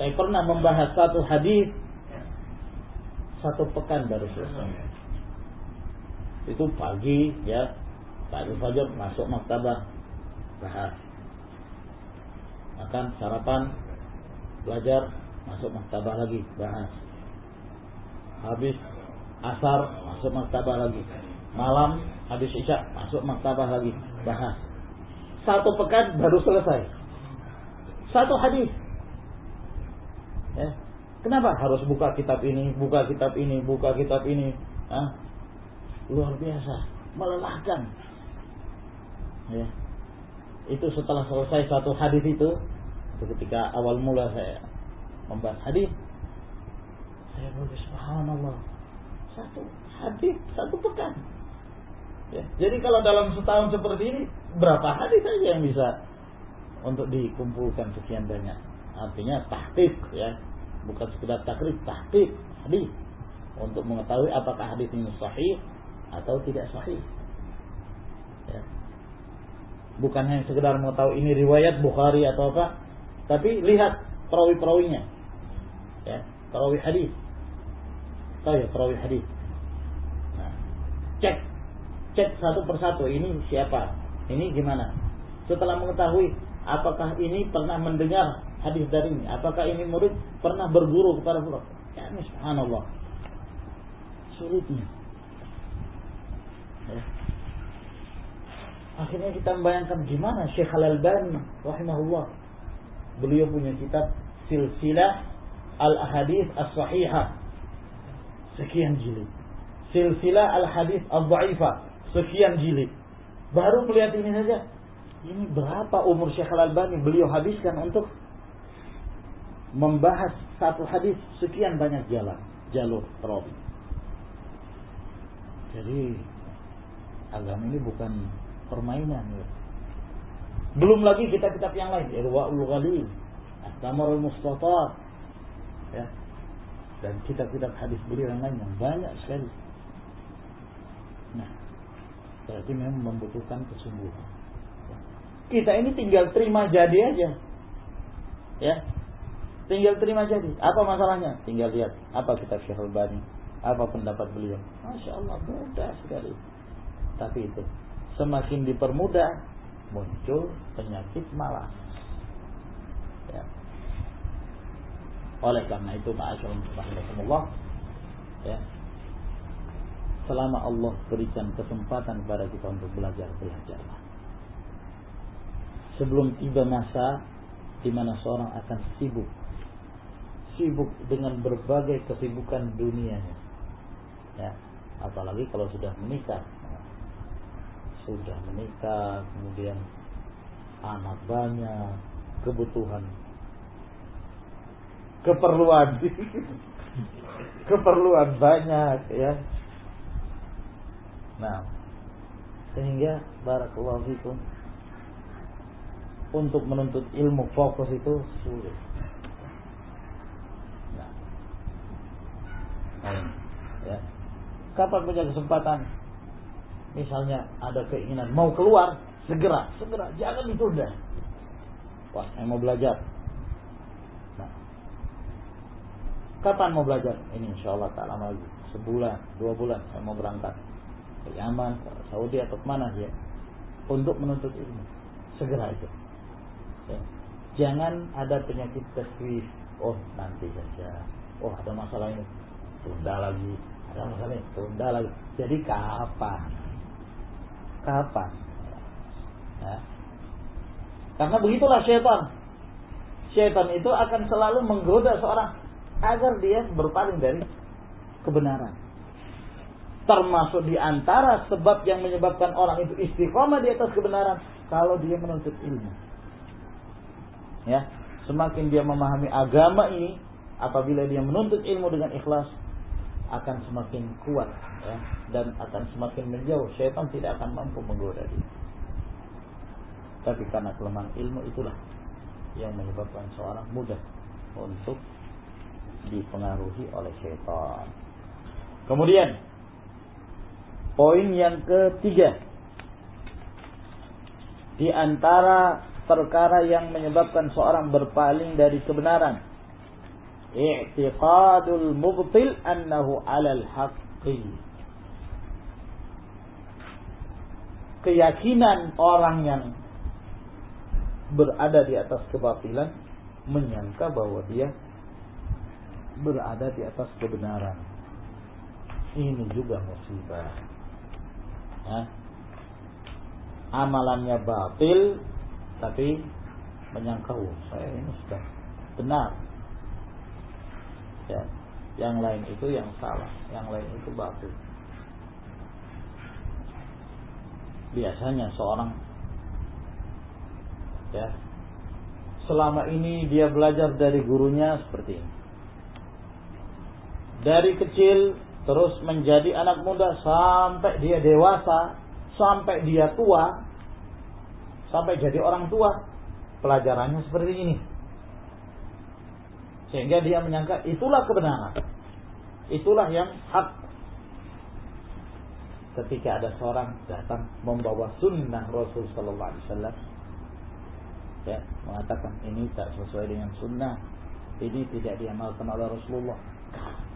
saya pernah membahas satu hadis satu pekan baru selesai. Itu pagi ya, pagi fajar masuk maktabah bahas. Makan sarapan, belajar, masuk maktabah lagi bahas. Habis asar masuk maktabah lagi malam habis isya masuk maktabah lagi bahas. Satu pekan baru selesai. Satu hadis. Ya. Kenapa harus buka kitab ini buka kitab ini buka kitab ini? Hah? luar biasa. Melelahkan. Ya. Itu setelah selesai satu hadis itu ketika awal mula saya membahas hadis saya berkata subhanallah. Satu hadis satu pekan Ya. Jadi kalau dalam setahun seperti ini berapa hadis saja yang bisa untuk dikumpulkan sekian banyak. Artinya tahqiq ya, bukan sekedar takrib, tahqiq hadis untuk mengetahui apakah hadis ini sahih atau tidak sahih. Ya. Bukan hanya sekedar mengetahui ini riwayat Bukhari atau apa, tapi lihat perawi-perawinya. Ya, perawi hadis. Tahu ya perawi hadis. Nah, cek cek satu persatu ini siapa, ini gimana. Setelah mengetahui apakah ini pernah mendengar hadis dari ini, apakah ini murid pernah berguru kepada beliau. Ya, subhanallah. Sulitnya. Ya. Akhirnya kita membayangkan gimana Syekh Al-Albani rahimahullah. Beliau punya kitab Silsilah Al-Ahadith As-Sahihah. Sekian jilid. Silsilah Al-Hadith Al-Dha'ifah sekian jilid. Baru melihat ini saja. Ini berapa umur Syekh Al-Albani beliau habiskan untuk membahas satu hadis sekian banyak jalan, jalur perawi. Jadi agama ini bukan permainan ya. Belum lagi kitab-kitab yang lain, Irwaul Ghalil, At-Tamarul ya. Dan kitab-kitab hadis beliau yang lain yang banyak sekali. Nah, berarti memang membutuhkan kesungguhan. Kita ini tinggal terima jadi aja. Ya. Tinggal terima jadi. Apa masalahnya? Tinggal lihat apa kitab Syekh Al-Bani, apa pendapat beliau. Masya Allah mudah sekali. Tapi itu semakin dipermudah muncul penyakit malas. Ya. Oleh karena itu, ma'asyarakat ya, selama Allah berikan kesempatan kepada kita untuk belajar, belajarlah. Sebelum tiba masa di mana seorang akan sibuk, sibuk dengan berbagai kesibukan dunianya. Ya, apalagi kalau sudah menikah, sudah menikah, kemudian anak banyak, kebutuhan, keperluan, keperluan banyak, ya. Nah, sehingga barakallahu fikum untuk menuntut ilmu fokus itu sulit. Nah, ya. Kapan punya kesempatan misalnya ada keinginan mau keluar, segera, segera, jangan ditunda. Wah, saya mau belajar. Nah, kapan mau belajar? Ini insya Allah tak lama lagi, sebulan, dua bulan, saya mau berangkat ke Yaman, ke Saudi atau ke mana ya, untuk menuntut ilmu. Segera itu. Ya. Jangan ada penyakit taswif. Oh nanti saja. Oh ada masalah ini, tunda lagi. Ada masalah ini, tunda lagi. Jadi kapan? kapan. Ya. Karena begitulah syaitan. Syaitan itu akan selalu menggoda seorang agar dia berpaling dari kebenaran. Termasuk di antara sebab yang menyebabkan orang itu istiqomah di atas kebenaran kalau dia menuntut ilmu. Ya, semakin dia memahami agama ini, apabila dia menuntut ilmu dengan ikhlas, akan semakin kuat ya, dan akan semakin menjauh. Syaitan tidak akan mampu menggoda dia. Tapi karena kelemahan ilmu itulah yang menyebabkan seorang mudah untuk dipengaruhi oleh syaitan. Kemudian poin yang ketiga di antara perkara yang menyebabkan seorang berpaling dari kebenaran i'tiqadul mubtil annahu 'alal haqqi keyakinan orang yang berada di atas kebatilan menyangka bahwa dia berada di atas kebenaran. Ini juga musibah. Ya. Amalannya batil tapi menyangka oh, saya ini sudah benar. Ya. Yang lain itu yang salah yang lain itu batil. Biasanya seorang ya selama ini dia belajar dari gurunya seperti ini. Dari kecil terus menjadi anak muda sampai dia dewasa sampai dia tua sampai jadi orang tua pelajarannya seperti ini sehingga dia menyangka itulah kebenaran. Itulah yang hak. Ketika ada seorang datang membawa sunnah Rasul Sallallahu Alaihi Wasallam, ya mengatakan ini tak sesuai dengan sunnah, ini tidak diamalkan oleh Rasulullah.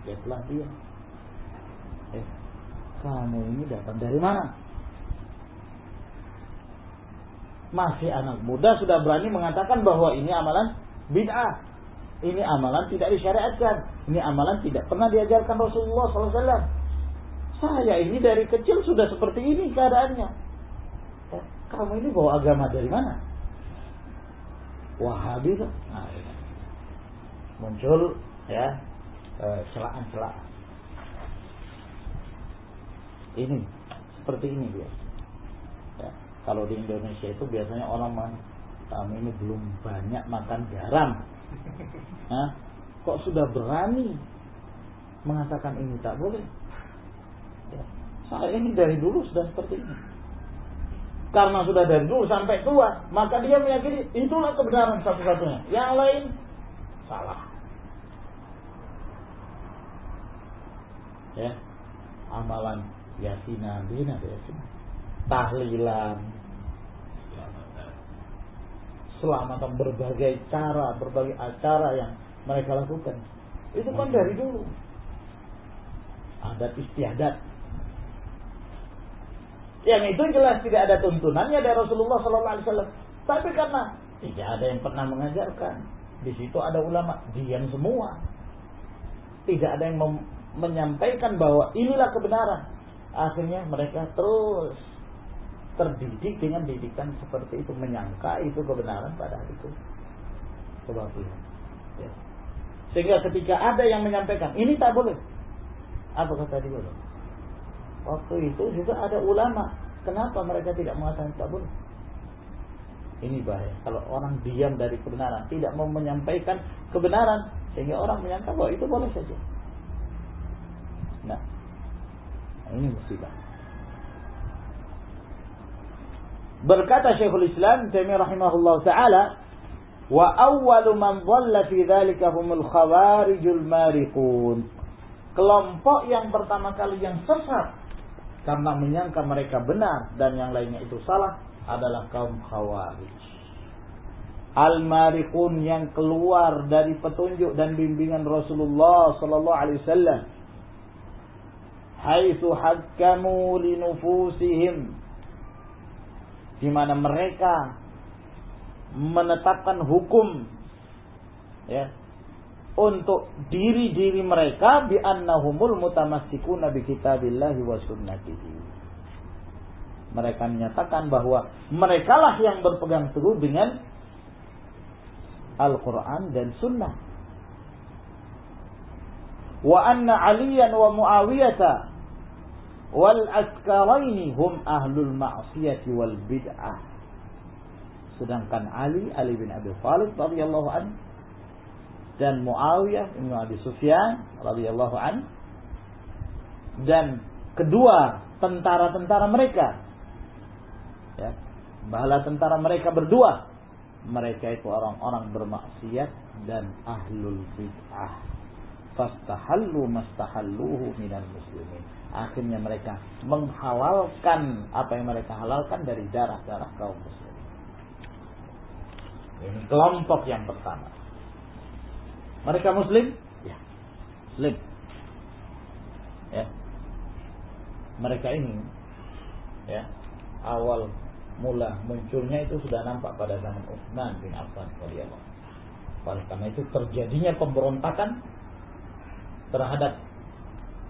Kagetlah dia. Kamu ini datang dari mana? Masih anak muda sudah berani mengatakan bahwa ini amalan bid'ah. Ini amalan tidak disyariatkan. Ini amalan tidak pernah diajarkan Rasulullah SAW. Saya ini dari kecil sudah seperti ini keadaannya. Eh, kamu ini bawa agama dari mana? Wahabi. Nah, ya. Muncul ya eh, celaan-celaan. Ini seperti ini dia. Ya, kalau di Indonesia itu biasanya orang kamu ini belum banyak makan garam Hah? Kok sudah berani mengatakan ini tak boleh? Ya. Saya ini dari dulu sudah seperti ini. karena sudah dari dulu sampai tua, maka dia meyakini itulah kebenaran satu-satunya. Yang lain salah. Ya, amalan yasinan, bina yasin, tahlilan, selamatan berbagai cara, berbagai acara yang mereka lakukan. Itu kan dari dulu. Adat istiadat yang itu jelas tidak ada tuntunannya dari Rasulullah SAW. Tapi karena tidak ada yang pernah mengajarkan, di situ ada ulama diam semua. Tidak ada yang menyampaikan bahwa inilah kebenaran. Akhirnya mereka terus terdidik dengan didikan seperti itu, menyangka itu kebenaran pada hari itu. Coba Ya. Sehingga ketika ada yang menyampaikan, ini tak boleh. Apa kata dia? Waktu itu juga ada ulama. Kenapa mereka tidak mengatakan tak boleh? Ini bahaya. Kalau orang diam dari kebenaran, tidak mau menyampaikan kebenaran, sehingga orang menyangka bahwa itu boleh saja. Nah, ini musibah. Berkata Syekhul Islam Taimiyah rahimahullah taala, "Wa awwalu man dhalla fi dzalika humul khawarijul mariqun." Kelompok yang pertama kali yang sesat karena menyangka mereka benar dan yang lainnya itu salah adalah kaum khawarij. Al-Marikun yang keluar dari petunjuk dan bimbingan Rasulullah sallallahu alaihi wasallam. Haitsu hakkamu li nufusihim di mana mereka menetapkan hukum ya untuk diri-diri mereka bi annahumul mutamassikuna bi kitabillahi wa sunnatihi. Mereka menyatakan bahwa merekalah yang berpegang teguh dengan Al-Quran dan Sunnah. Wa anna Aliyan wa Muawiyata wal askaraini hum ahlul ma'siyati wal bid'ah. Sedangkan Ali, Ali bin Abi Thalib radhiyallahu anhu dan Muawiyah bin Abi Sufyan radhiyallahu an dan kedua tentara-tentara mereka ya bala tentara mereka berdua mereka itu orang-orang bermaksiat dan ahlul bid'ah fastahallu mastahalluhu minal muslimin akhirnya mereka menghalalkan apa yang mereka halalkan dari darah-darah kaum muslimin ini kelompok yang pertama mereka muslim? Ya. Muslim. Ya. Mereka ini ya, awal mula munculnya itu sudah nampak pada zaman Utsman bin Affan radhiyallahu Oleh karena itu terjadinya pemberontakan terhadap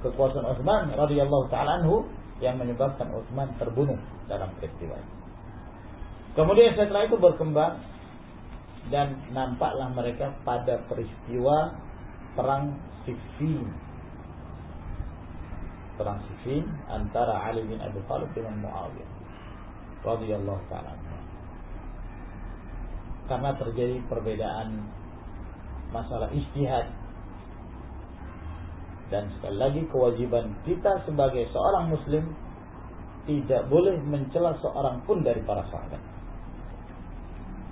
kekuasaan Utsman radhiyallahu taala anhu yang menyebabkan Utsman terbunuh dalam peristiwa itu. Kemudian setelah itu berkembang dan nampaklah mereka pada peristiwa perang Siffin. Perang Siffin antara Ali bin Abi Thalib dengan Muawiyah radhiyallahu taala Karena terjadi perbedaan masalah istihad dan sekali lagi kewajiban kita sebagai seorang muslim tidak boleh mencela seorang pun dari para sahabat.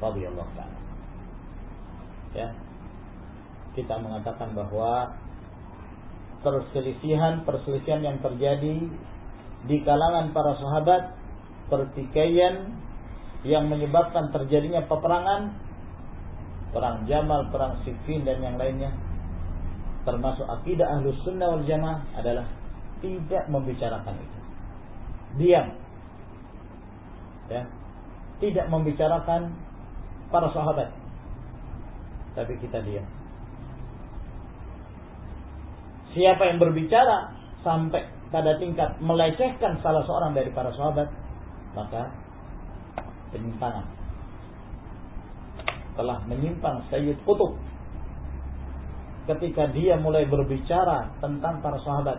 Radhiyallahu taala. Ya. Kita mengatakan bahwa perselisihan perselisihan yang terjadi di kalangan para sahabat pertikaian yang menyebabkan terjadinya peperangan perang Jamal, perang Siffin dan yang lainnya termasuk akidah ahlus sunnah wal jamaah adalah tidak membicarakan itu. Diam. Ya. Tidak membicarakan para sahabat. Tapi kita diam. Siapa yang berbicara sampai pada tingkat melecehkan salah seorang dari para sahabat, maka penyimpangan telah menyimpang Sayyid Qutub ketika dia mulai berbicara tentang para sahabat.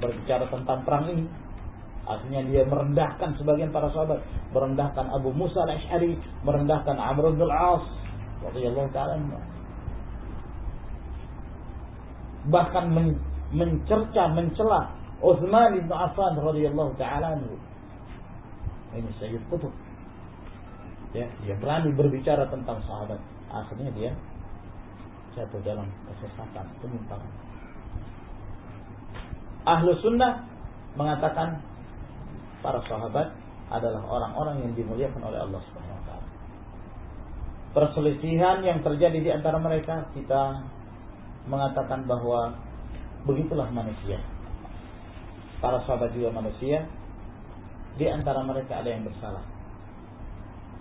Berbicara tentang perang ini. Akhirnya dia merendahkan sebagian para sahabat, merendahkan Abu Musa al-Ash'ari, merendahkan Amr bin al-As, radhiyallahu taala bahkan men mencerca mencela Utsman bin Affan radhiyallahu taala ini Sayyid Qutb. Ya, dia berani berbicara tentang sahabat. Akhirnya dia jatuh dalam kesesatan, penyimpangan. Ahlu sunnah mengatakan para sahabat adalah orang-orang yang dimuliakan oleh Allah Subhanahu wa taala. Perselisihan yang terjadi di antara mereka kita mengatakan bahwa begitulah manusia. Para sahabat juga manusia, di antara mereka ada yang bersalah.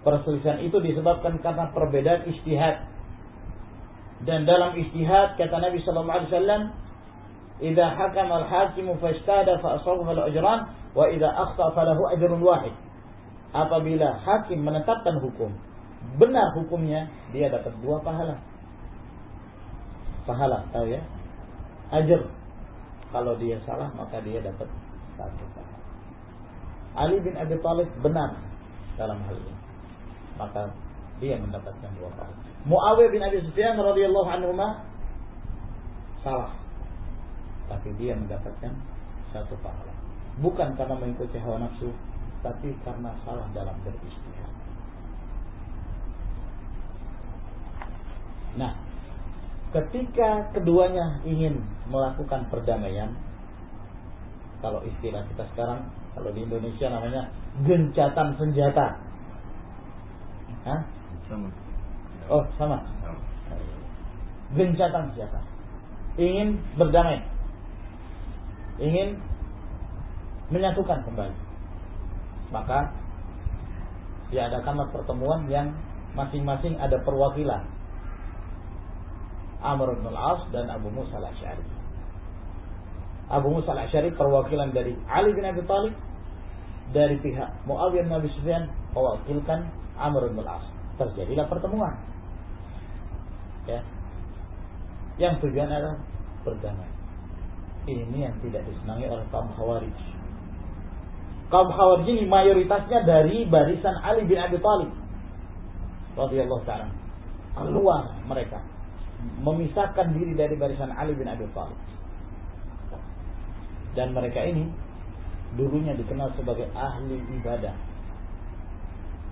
Perselisihan itu disebabkan karena perbedaan istihad. Dan dalam istihad kata Nabi sallallahu alaihi wasallam, "Idza hakama al-hakimu fastada fa al-ajran wa idza akhta falahu ajrun wahid." Apabila hakim menetapkan hukum, benar hukumnya, dia dapat dua pahala. Pahala, tahu ya? Ajr. Kalau dia salah, maka dia dapat satu pahala. Ali bin Abi Thalib benar dalam hal ini maka dia mendapatkan dua pahala. Muawiyah bin Abi Sufyan radhiyallahu anhu salah. Tapi dia mendapatkan satu pahala. Bukan karena mengikuti hawa nafsu, tapi karena salah dalam beristihad. Nah, ketika keduanya ingin melakukan perdamaian, kalau istilah kita sekarang, kalau di Indonesia namanya gencatan senjata. Hah? Oh, sama. Gencatan senjata. Ingin berdamai. Ingin menyatukan kembali. Maka diadakanlah pertemuan yang masing-masing ada perwakilan. Amr bin al-As dan Abu Musa al-Asy'ari. Abu Musa al-Asy'ari perwakilan dari Ali bin Abi Thalib dari pihak Muawiyah bin Abi Sufyan mewakilkan Amr bin Al-As. Terjadilah pertemuan. Ya. Yang tujuan adalah berdamai. Ini yang tidak disenangi oleh kaum Khawarij. Kaum Khawarij ini mayoritasnya dari barisan Ali bin Abi Thalib radhiyallahu taala. Keluar mereka memisahkan diri dari barisan Ali bin Abi Thalib. Dan mereka ini dulunya dikenal sebagai ahli ibadah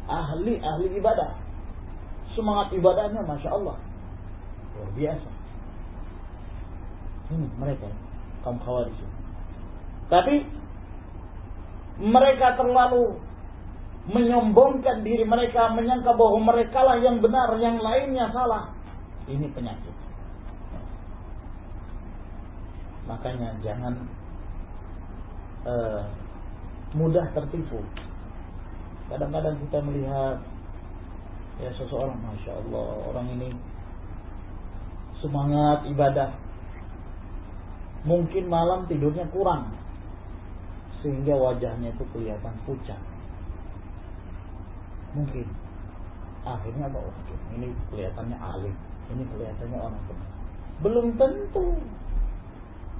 ahli-ahli ibadah. Semangat ibadahnya Masya Allah. Luar biasa. Ini mereka, kaum khawarij. Tapi mereka terlalu menyombongkan diri mereka, menyangka bahwa mereka lah yang benar, yang lainnya salah. Ini penyakit. Makanya jangan uh, mudah tertipu Kadang-kadang kita melihat ya seseorang, masya Allah, orang ini semangat ibadah. Mungkin malam tidurnya kurang, sehingga wajahnya itu kelihatan pucat. Mungkin akhirnya apa? Ini kelihatannya alim, ini kelihatannya orang benar. Belum tentu.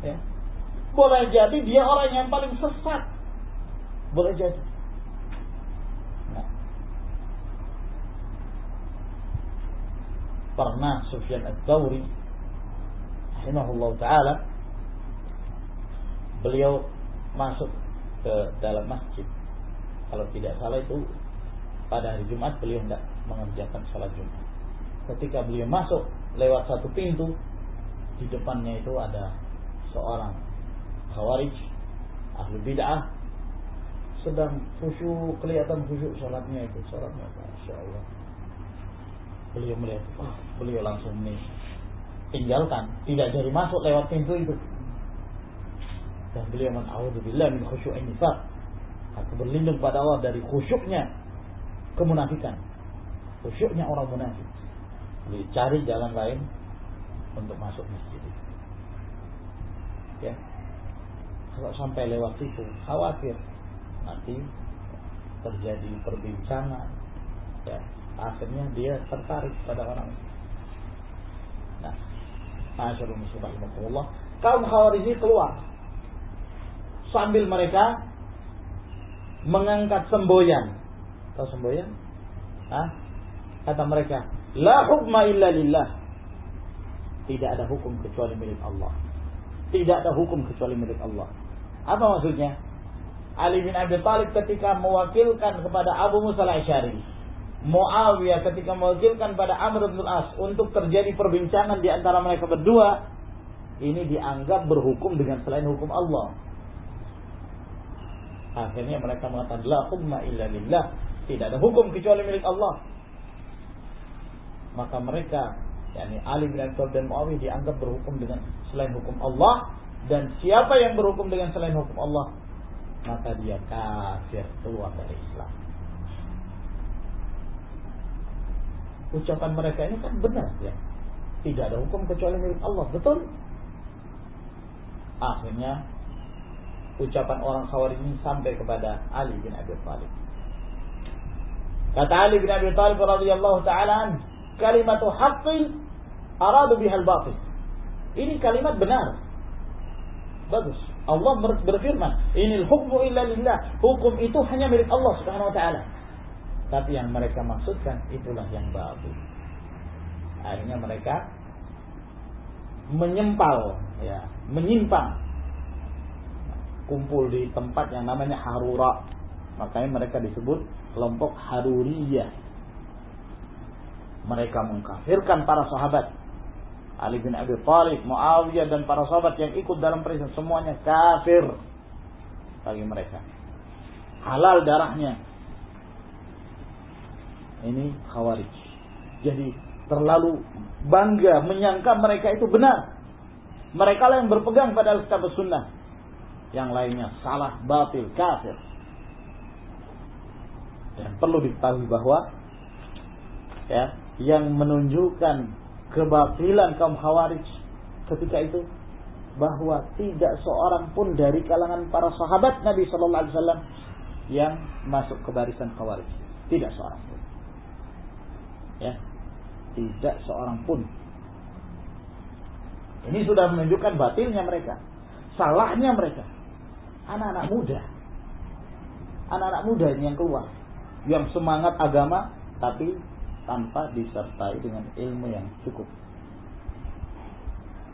Ya. Boleh jadi dia orang yang paling sesat. Boleh jadi. Pernah Sufyan Ats-Tsauri rahimahullah taala beliau masuk ke dalam masjid. Kalau tidak salah itu pada hari Jumat beliau tidak mengerjakan salat Jumat. Ketika beliau masuk lewat satu pintu di depannya itu ada seorang khawarij ahli bid'ah sedang khusyuk kelihatan khusyuk salatnya itu. Salatnya Masya Allah beliau melihat oh, beliau langsung nih tinggalkan. Tidak jadi masuk lewat pintu itu. Dan beliau menauzubillah min khusyu'in nifaq. Aku berlindung pada Allah dari khusyuknya kemunafikan. Khusyuknya orang munafik. Beliau cari jalan lain untuk masuk masjid ya. Kalau sampai lewat situ khawatir. Nanti terjadi perbincangan. Ya akhirnya dia tertarik pada orang nah Masyaallah Muslimah kaum Khawarij keluar. Sambil mereka mengangkat semboyan. Tahu semboyan? Hah? kata mereka la hukma illa lillah. Tidak ada hukum kecuali milik Allah. Tidak ada hukum kecuali milik Allah. Apa maksudnya? Ali bin Abi Thalib ketika mewakilkan kepada Abu Musa al-Asy'ari. Muawiyah ketika mewakilkan pada Amr bin As untuk terjadi perbincangan di antara mereka berdua, ini dianggap berhukum dengan selain hukum Allah. Akhirnya mereka mengatakan la hukma illa lillah. Tidak ada hukum kecuali milik Allah. Maka mereka yakni Ali bin Abi dan Muawiyah dianggap berhukum dengan selain hukum Allah dan siapa yang berhukum dengan selain hukum Allah maka dia kafir keluar dari Islam. Ucapan mereka ini kan benar ya. Tidak ada hukum kecuali milik Allah, betul? Akhirnya ucapan orang Khawarij ini sampai kepada Ali bin Abi Thalib. Kata Ali bin Abi Thalib radhiyallahu taala kalimatu haqqin aradu bihal batil. Ini kalimat benar. Bagus. Allah berfirman, "Inil hukmu illa lillah." Hukum itu hanya milik Allah Subhanahu wa taala. Tapi yang mereka maksudkan itulah yang batil. Akhirnya mereka menyempal, ya, menyimpang. Kumpul di tempat yang namanya Harura. Makanya mereka disebut kelompok Haruriyah. Mereka mengkafirkan para sahabat Ali bin Abi Thalib, Muawiyah dan para sahabat yang ikut dalam peristiwa semuanya kafir bagi mereka. Halal darahnya. Ini khawarij. Jadi terlalu bangga menyangka mereka itu benar. Mereka lah yang berpegang pada kitab sunnah. Yang lainnya salah, batil, kafir. Dan perlu diketahui bahwa ya, yang menunjukkan kebatilan kaum khawarij ketika itu bahwa tidak seorang pun dari kalangan para sahabat Nabi Shallallahu Alaihi Wasallam yang masuk ke barisan khawarij tidak seorang pun ya. Tidak seorang pun. Ini sudah menunjukkan batilnya mereka. Salahnya mereka. Anak-anak muda. Anak-anak muda ini yang keluar. Yang semangat agama tapi tanpa disertai dengan ilmu yang cukup.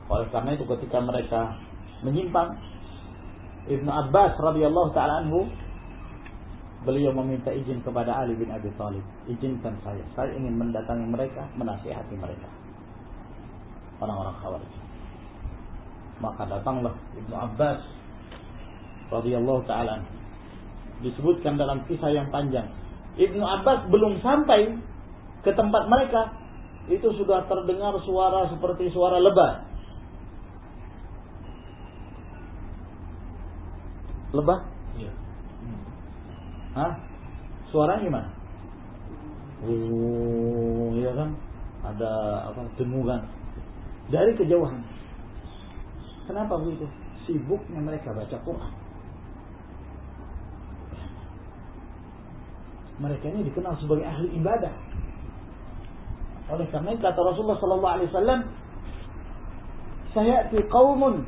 Oleh karena itu ketika mereka menyimpang, Ibnu Abbas radhiyallahu taala anhu beliau meminta izin kepada Ali bin Abi Thalib, izinkan saya, saya ingin mendatangi mereka, menasihati mereka. Orang-orang Khawarij. Maka datanglah Ibnu Abbas radhiyallahu taala disebutkan dalam kisah yang panjang. Ibnu Abbas belum sampai ke tempat mereka itu sudah terdengar suara seperti suara lebah. Lebah? Hah? Suaranya gimana? Oh, iya kan? Ada apa? Dengungan dari kejauhan. Kenapa begitu? Sibuknya mereka baca Quran. Mereka ini dikenal sebagai ahli ibadah. Oleh karena itu kata Rasulullah sallallahu alaihi wasallam, "Sayati qaumun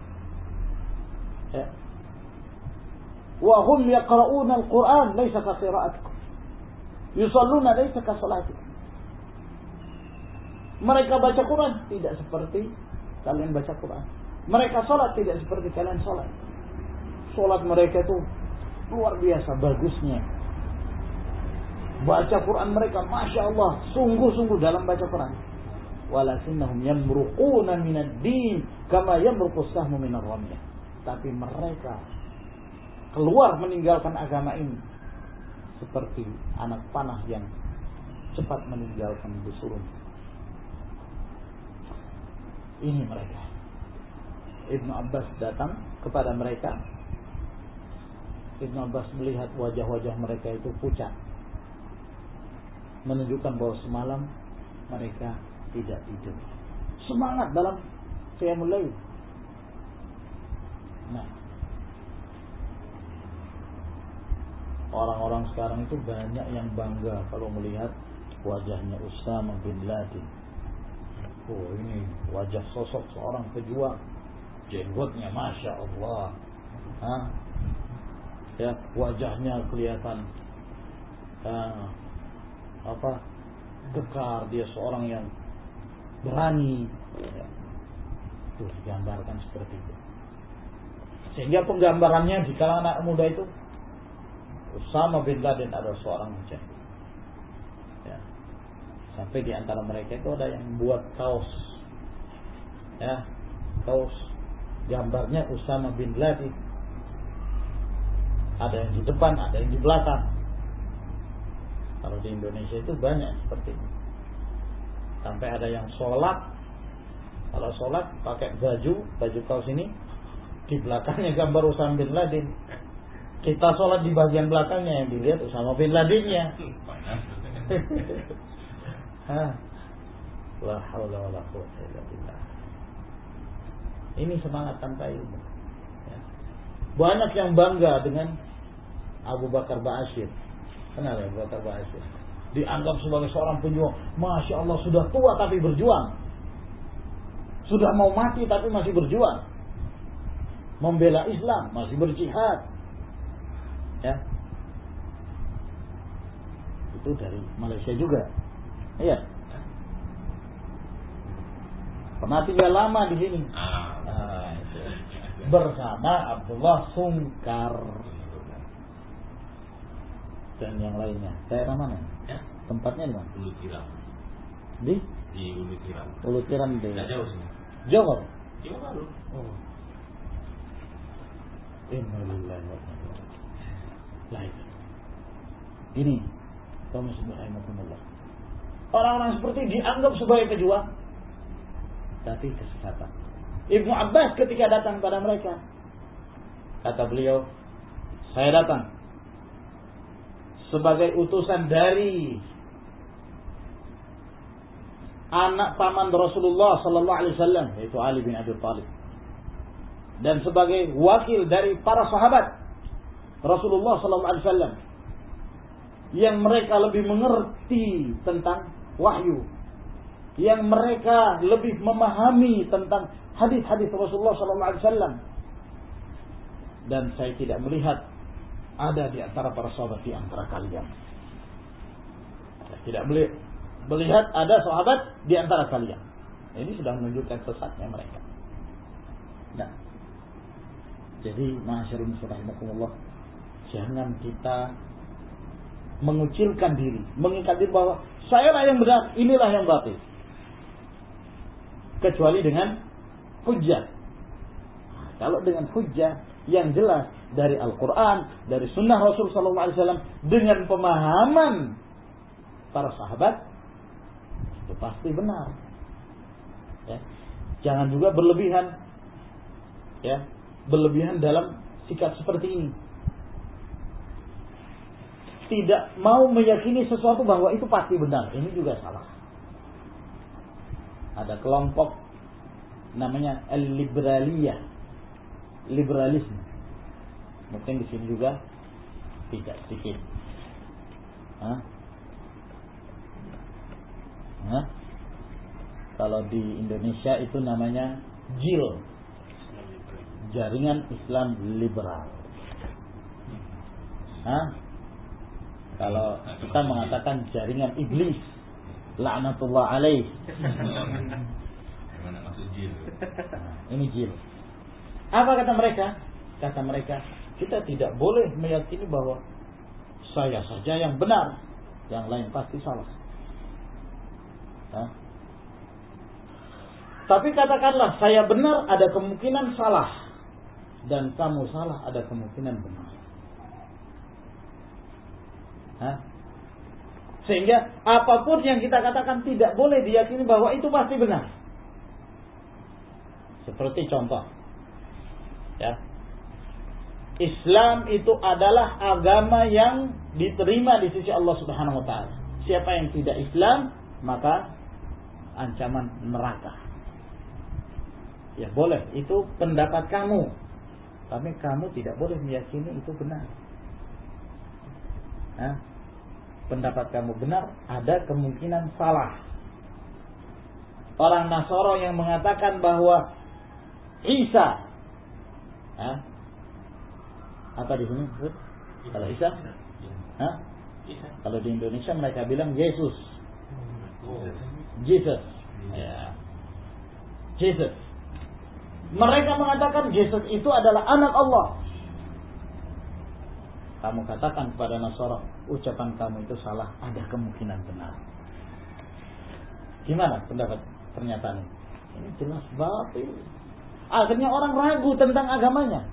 al-Qur'an laysa ka qira'atikum. Yusalluna laysa ka salatikum." Mereka baca Quran tidak seperti kalian baca Quran. Mereka sholat tidak seperti kalian sholat. Sholat mereka itu luar biasa bagusnya baca Quran mereka Masya Allah sungguh-sungguh dalam baca Quran walakinnahum yamruquna minad din kama yamruqu sahmu minar ramyah tapi mereka keluar meninggalkan agama ini. Seperti anak panah yang cepat meninggalkan busurun ini mereka. Ibnu Abbas datang kepada mereka. Ibnu Abbas melihat wajah-wajah mereka itu pucat. Menunjukkan bahwa semalam mereka tidak tidur. Semangat dalam qiyamul lail. Nah, orang-orang sekarang itu banyak yang bangga kalau melihat wajahnya Usama bin Laden. Oh ini wajah sosok seorang pejuang, jenggotnya masya Allah, Hah? ya wajahnya kelihatan ah, apa gekar dia seorang yang berani ya. tuh digambarkan seperti itu sehingga penggambarannya di kalangan anak muda itu Usama bin Laden adalah seorang mujahid. Ya. Sampai di antara mereka itu ada yang buat kaos. Ya, kaos gambarnya Usama bin Laden. Ada yang di depan, ada yang di belakang. Kalau di Indonesia itu banyak seperti ini. Sampai ada yang sholat. Kalau sholat pakai baju, baju kaos ini. Di belakangnya gambar Usama bin Laden. Kita sholat di bagian belakangnya yang dilihat Usama bin Ladennya. La haula wala quwwata illa billah. Ini semangat tanpa ilmu. Ya. Banyak yang bangga dengan Abu Bakar Ba'asyir. Kenal ya Abu Bakar Ba'asyir? Dianggap sebagai seorang pejuang. Masya Allah sudah tua tapi berjuang. Sudah mau mati tapi masih berjuang. Membela Islam, masih berjihad. Ya. Itu dari Malaysia juga. Iya. Pernah tinggal lama di sini. Ah, Bersama Abdullah Sungkar dan yang lainnya. Daerah mana? Ya. Tempatnya di mana? Ulu Tiram. Di Di Ulu Tiram. Ulu Tiram di Tidak jauh sini. Johor. Jauh lalu. Oh. Innalillahi wa raji'un. Ini kaum subhanallahi Orang-orang seperti dianggap sebagai pejuang tapi kesesatan. Ibnu Abbas ketika datang pada mereka kata beliau, "Saya datang sebagai utusan dari anak paman Rasulullah sallallahu alaihi wasallam yaitu Ali bin Abi Thalib dan sebagai wakil dari para sahabat Rasulullah wasallam yang mereka lebih mengerti tentang wahyu yang mereka lebih memahami tentang hadis-hadis Rasulullah wasallam dan saya tidak melihat ada di antara para sahabat di antara kalian saya tidak melihat melihat ada sahabat di antara kalian. Ini sudah menunjukkan sesatnya mereka. Nah, jadi masyarakat rahimakumullah, jangan kita mengucilkan diri, mengikat diri bahwa saya lah yang benar, inilah yang batil. Kecuali dengan hujah. Nah, kalau dengan hujah yang jelas dari Al-Quran, dari Sunnah Rasul SAW, dengan pemahaman para sahabat, itu pasti benar. Ya. Jangan juga berlebihan, ya, berlebihan dalam sikap seperti ini. Tidak mau meyakini sesuatu bahwa itu pasti benar, ini juga salah. Ada kelompok namanya liberaliyah, liberalisme. Mungkin di sini juga tidak sedikit. Hah? Hah? Kalau di Indonesia itu namanya JIL. Jaringan Islam Liberal. Hah? Kalau kita mengatakan jaringan iblis, laknatullah alaih. Nah, ini jil. Apa kata mereka? Kata mereka, kita tidak boleh meyakini bahwa saya saja yang benar, yang lain pasti salah. Hah? Tapi katakanlah saya benar ada kemungkinan salah dan kamu salah ada kemungkinan benar. Sehingga apa pun yang kita katakan tidak boleh diyakini bahwa itu pasti benar. Seperti contoh. Ya. Islam itu adalah agama yang diterima di sisi Allah Subhanahu wa taala. Siapa yang tidak Islam, maka ancaman neraka. Ya boleh, itu pendapat kamu. Tapi kamu tidak boleh meyakini itu benar. Nah, pendapat kamu benar, ada kemungkinan salah. Orang Nasoro yang mengatakan bahwa Isa, Hah? apa di sini? Kalau Isa, Hah? Kalau di Indonesia mereka bilang Yesus, Jesus, ya. Jesus. Mereka mengatakan Yesus itu adalah anak Allah. Kamu katakan kepada Nasara, ucapan kamu itu salah, ada kemungkinan benar. Gimana pendapat pernyataan ini? Ini jelas batil. Akhirnya orang ragu tentang agamanya.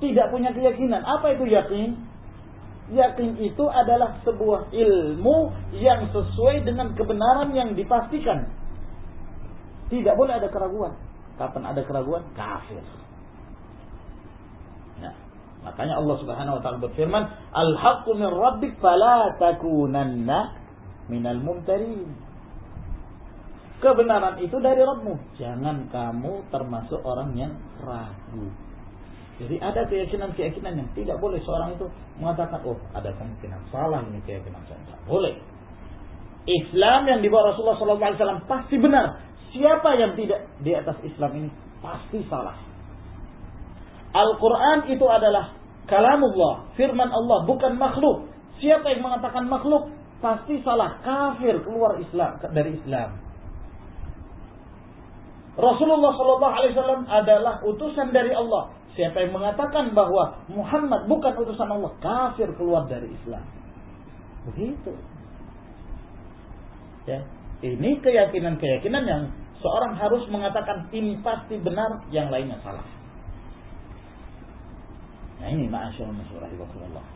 Tidak punya keyakinan. Apa itu yakin? Yakin itu adalah sebuah ilmu yang sesuai dengan kebenaran yang dipastikan. Tidak boleh ada keraguan. Kapan ada keraguan? Kafir. Makanya Allah Subhanahu wa taala berfirman, "Al-haqqu min rabbik fala takunanna minal mumtarin." Kebenaran itu dari Rabbmu. Jangan kamu termasuk orang yang ragu. Jadi ada keyakinan-keyakinan yang tidak boleh seorang itu mengatakan, oh ada kemungkinan salah ini keyakinan saya. Tidak boleh. Islam yang dibawa Rasulullah SAW pasti benar. Siapa yang tidak di atas Islam ini pasti salah. Al-Quran itu adalah kalamullah, firman Allah, bukan makhluk. Siapa yang mengatakan makhluk pasti salah, kafir keluar Islam dari Islam. Rasulullah SAW adalah utusan dari Allah. Siapa yang mengatakan bahwa Muhammad bukan utusan Allah, kafir keluar dari Islam. Begitu. Ya, ini keyakinan-keyakinan yang seorang harus mengatakan ini pasti benar, yang lainnya salah. Nah ini ma'asyurah masyurah Allah.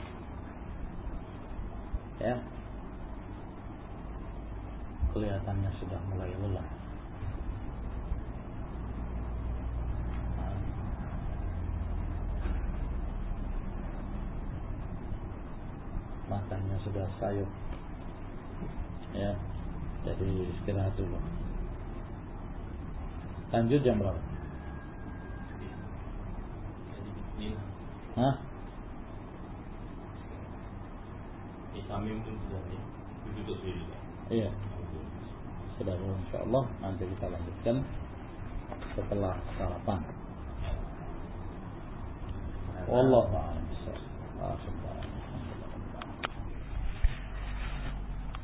Ya. Kelihatannya sudah mulai lelah. matanya sudah sayup ya jadi istirahat dulu lanjut jam berapa Hah? Kami mungkin sudah ya. Sendiri. Iya. Sudah insya Allah nanti kita lanjutkan setelah sarapan. Wallahu a'lam.